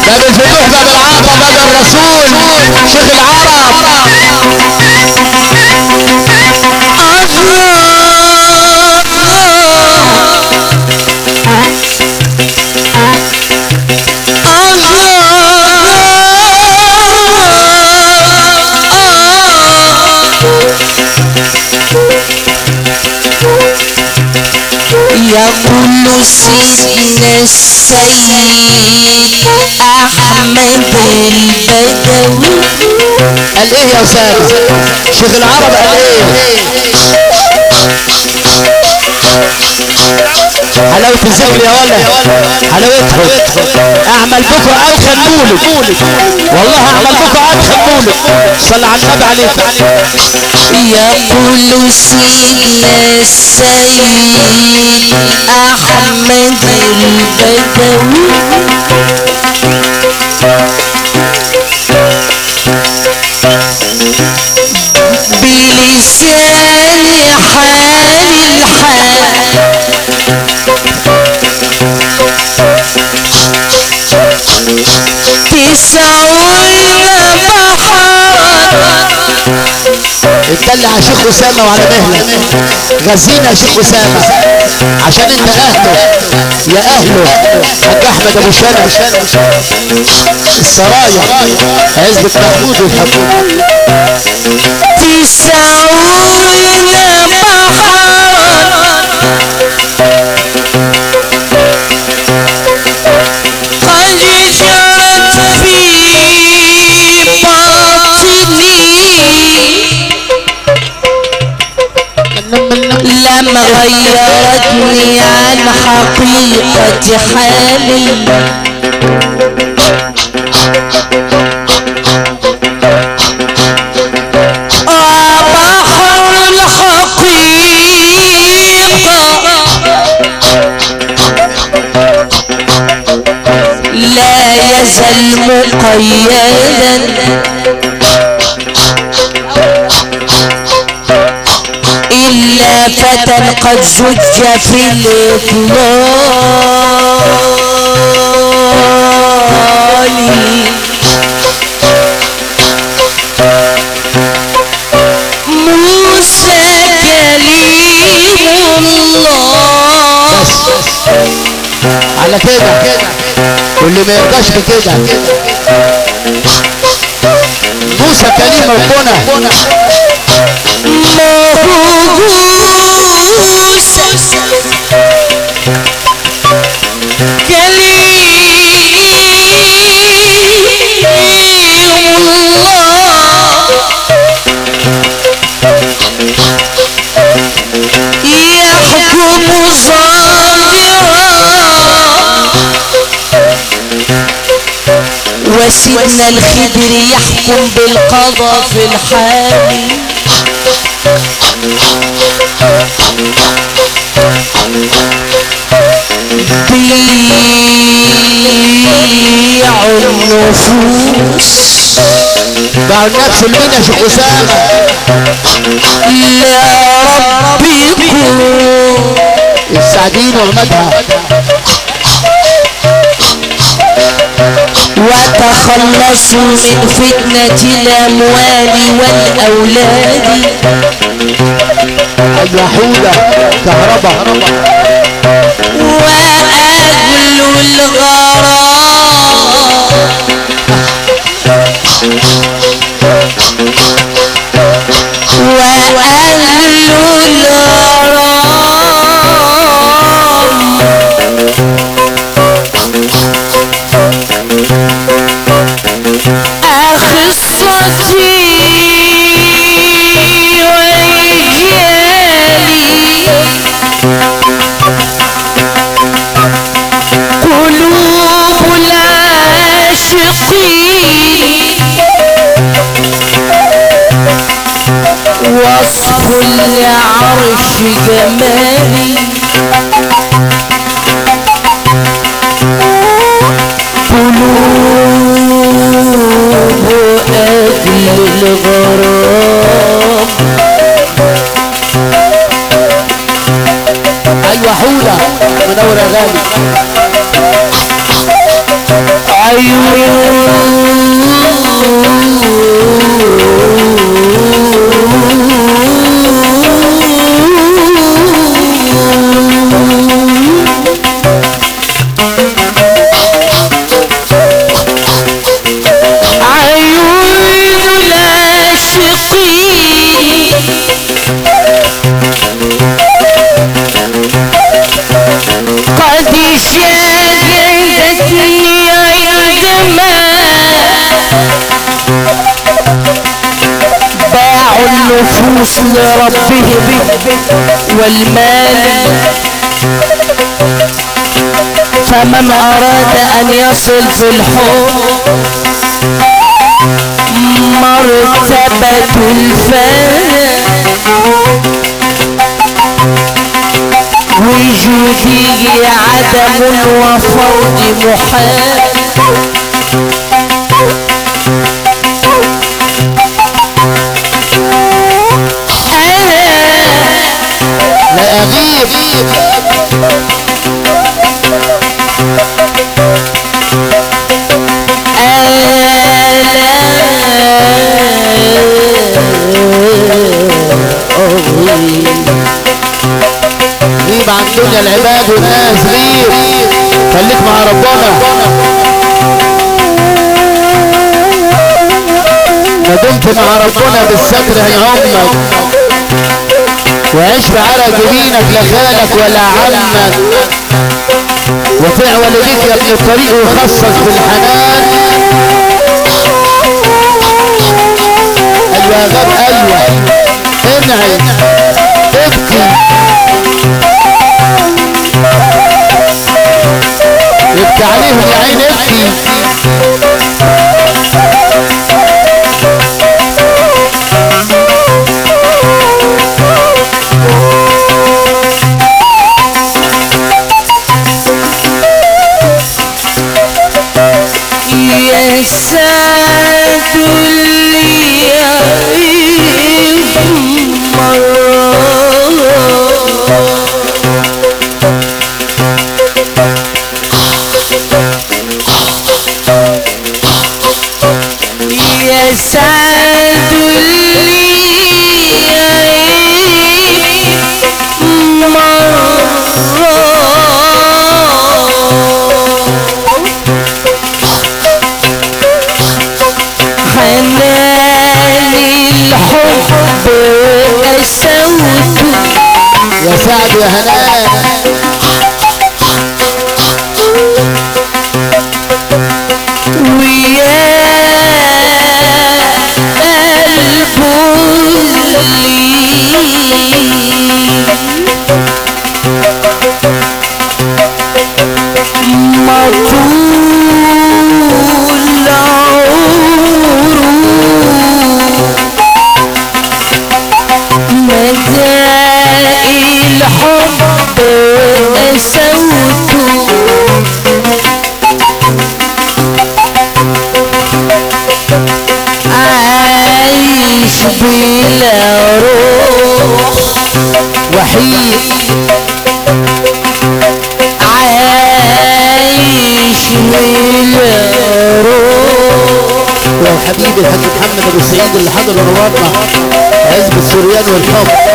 باب الفتوح باب العاطة باب الرسول شيخ العرب. يخلص من السيد أحمد البدوي قال إيه يا أستاذ؟ شيخ العرب قال إيه؟ حلاوة الذكر يا ولا حلاوتهم أعمل بكم ادخل مولد. والله أعمل بكم ادخل مولد. صلى على النبي عليه يقول سيدنا السيد أحمد البدوي بلسان تسعون بحر اتدلع يا شيخ أسامة وعلى مهلك. غزينا يا شيخ أسامة. عشان انت أهله يا أهله حاج أحمد أبو شنب السرايا عزة محمود والحمود تسعون لم غيرتني عن حقيقة حالي لا يزال مقيدا. فتى قد زج في الإطلال موسى كليم الله بس على كده واللي ما يرضاش بكده موسى كريم ربنا. ظاهرا وسيدنا الخدر يحكم بالقضاء في الحال. بيع النفوس باعوا النفس لمين يا شيخ اسامه لربكم السعدين وعمدها وتخلصوا من فتنة الأموال والأولاد الوحودة كهرباء وأهل الغرام. وصف العرش جمالي. قلوب أهل الغرام. أيوه حولة. منور يا غالي عيون والمال. فمن أراد أن يصل في الحب مرتبة الفاني وجودي عدم وفرد محال. غيب عن دنيا العباد والناس غيب خليك مع ربنا ما دمت مع ربنا بالستر هيعمك وعيش بعرق جبينك لا خالك ولا عمك. وتعول ليك يا ابن الطريق ويخصص بالحنان أيوه يا غاب أيوه انعي ابكي ابكي عليهم يا عين ابكي يا السوريان والحب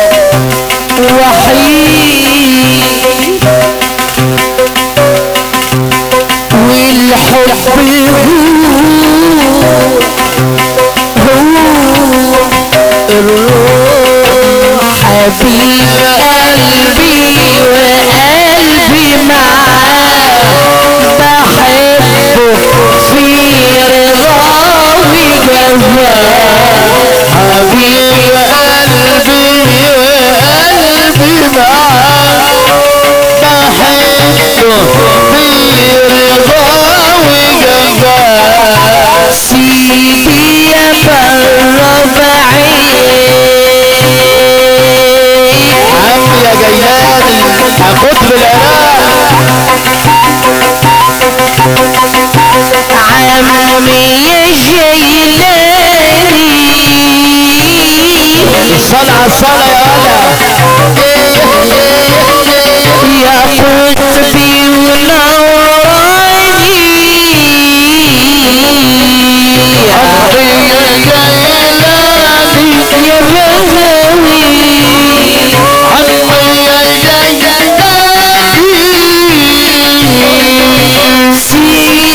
جيلاني الصلاة الصلاة يا يا قطبي ونوراني يا بغاوي سيدي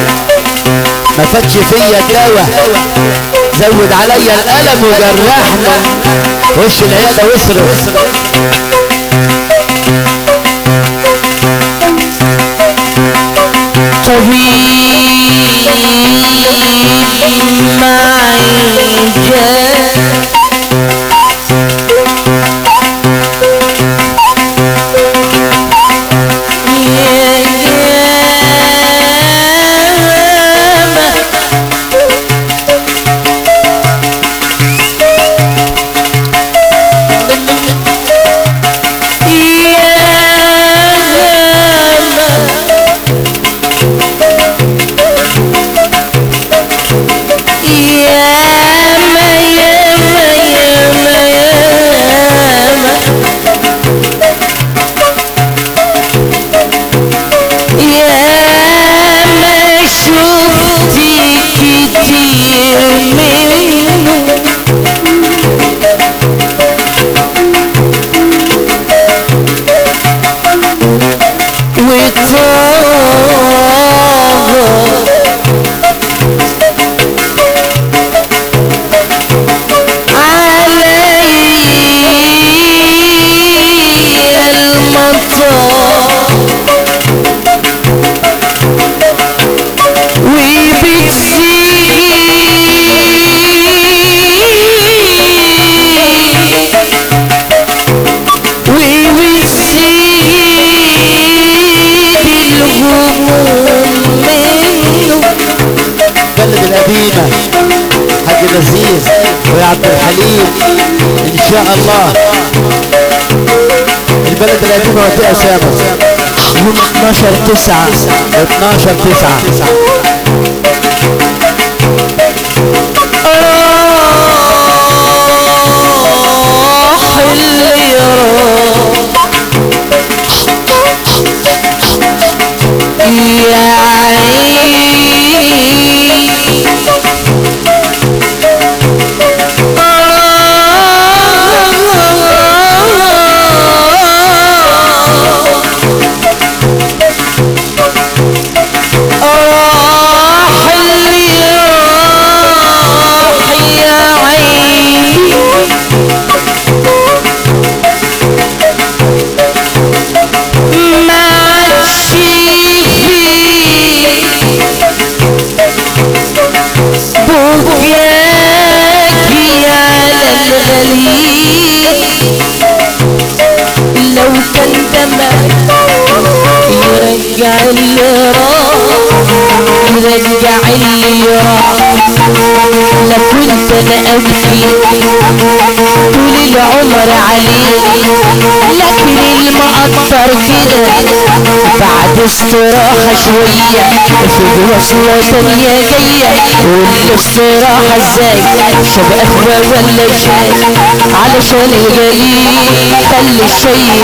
ما فاتش فيا الدواء زود عليا الألم وجرحني وش العيادة واصرف طبيب جاء القديمة وديها سامة يوم 12 9 12 9 اللي راح يرجع اللي راح لا كنت أنا طول العمر عليك لكن المقدر كده بعد استراحة شوية. في وصلة تانية جاية والاستراحة إزاي شاب اخوة ولا شاي علشان الغليل خلي الشيء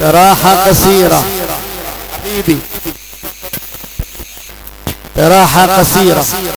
راحة قصيرة. حبيبي. راحة قصيرة.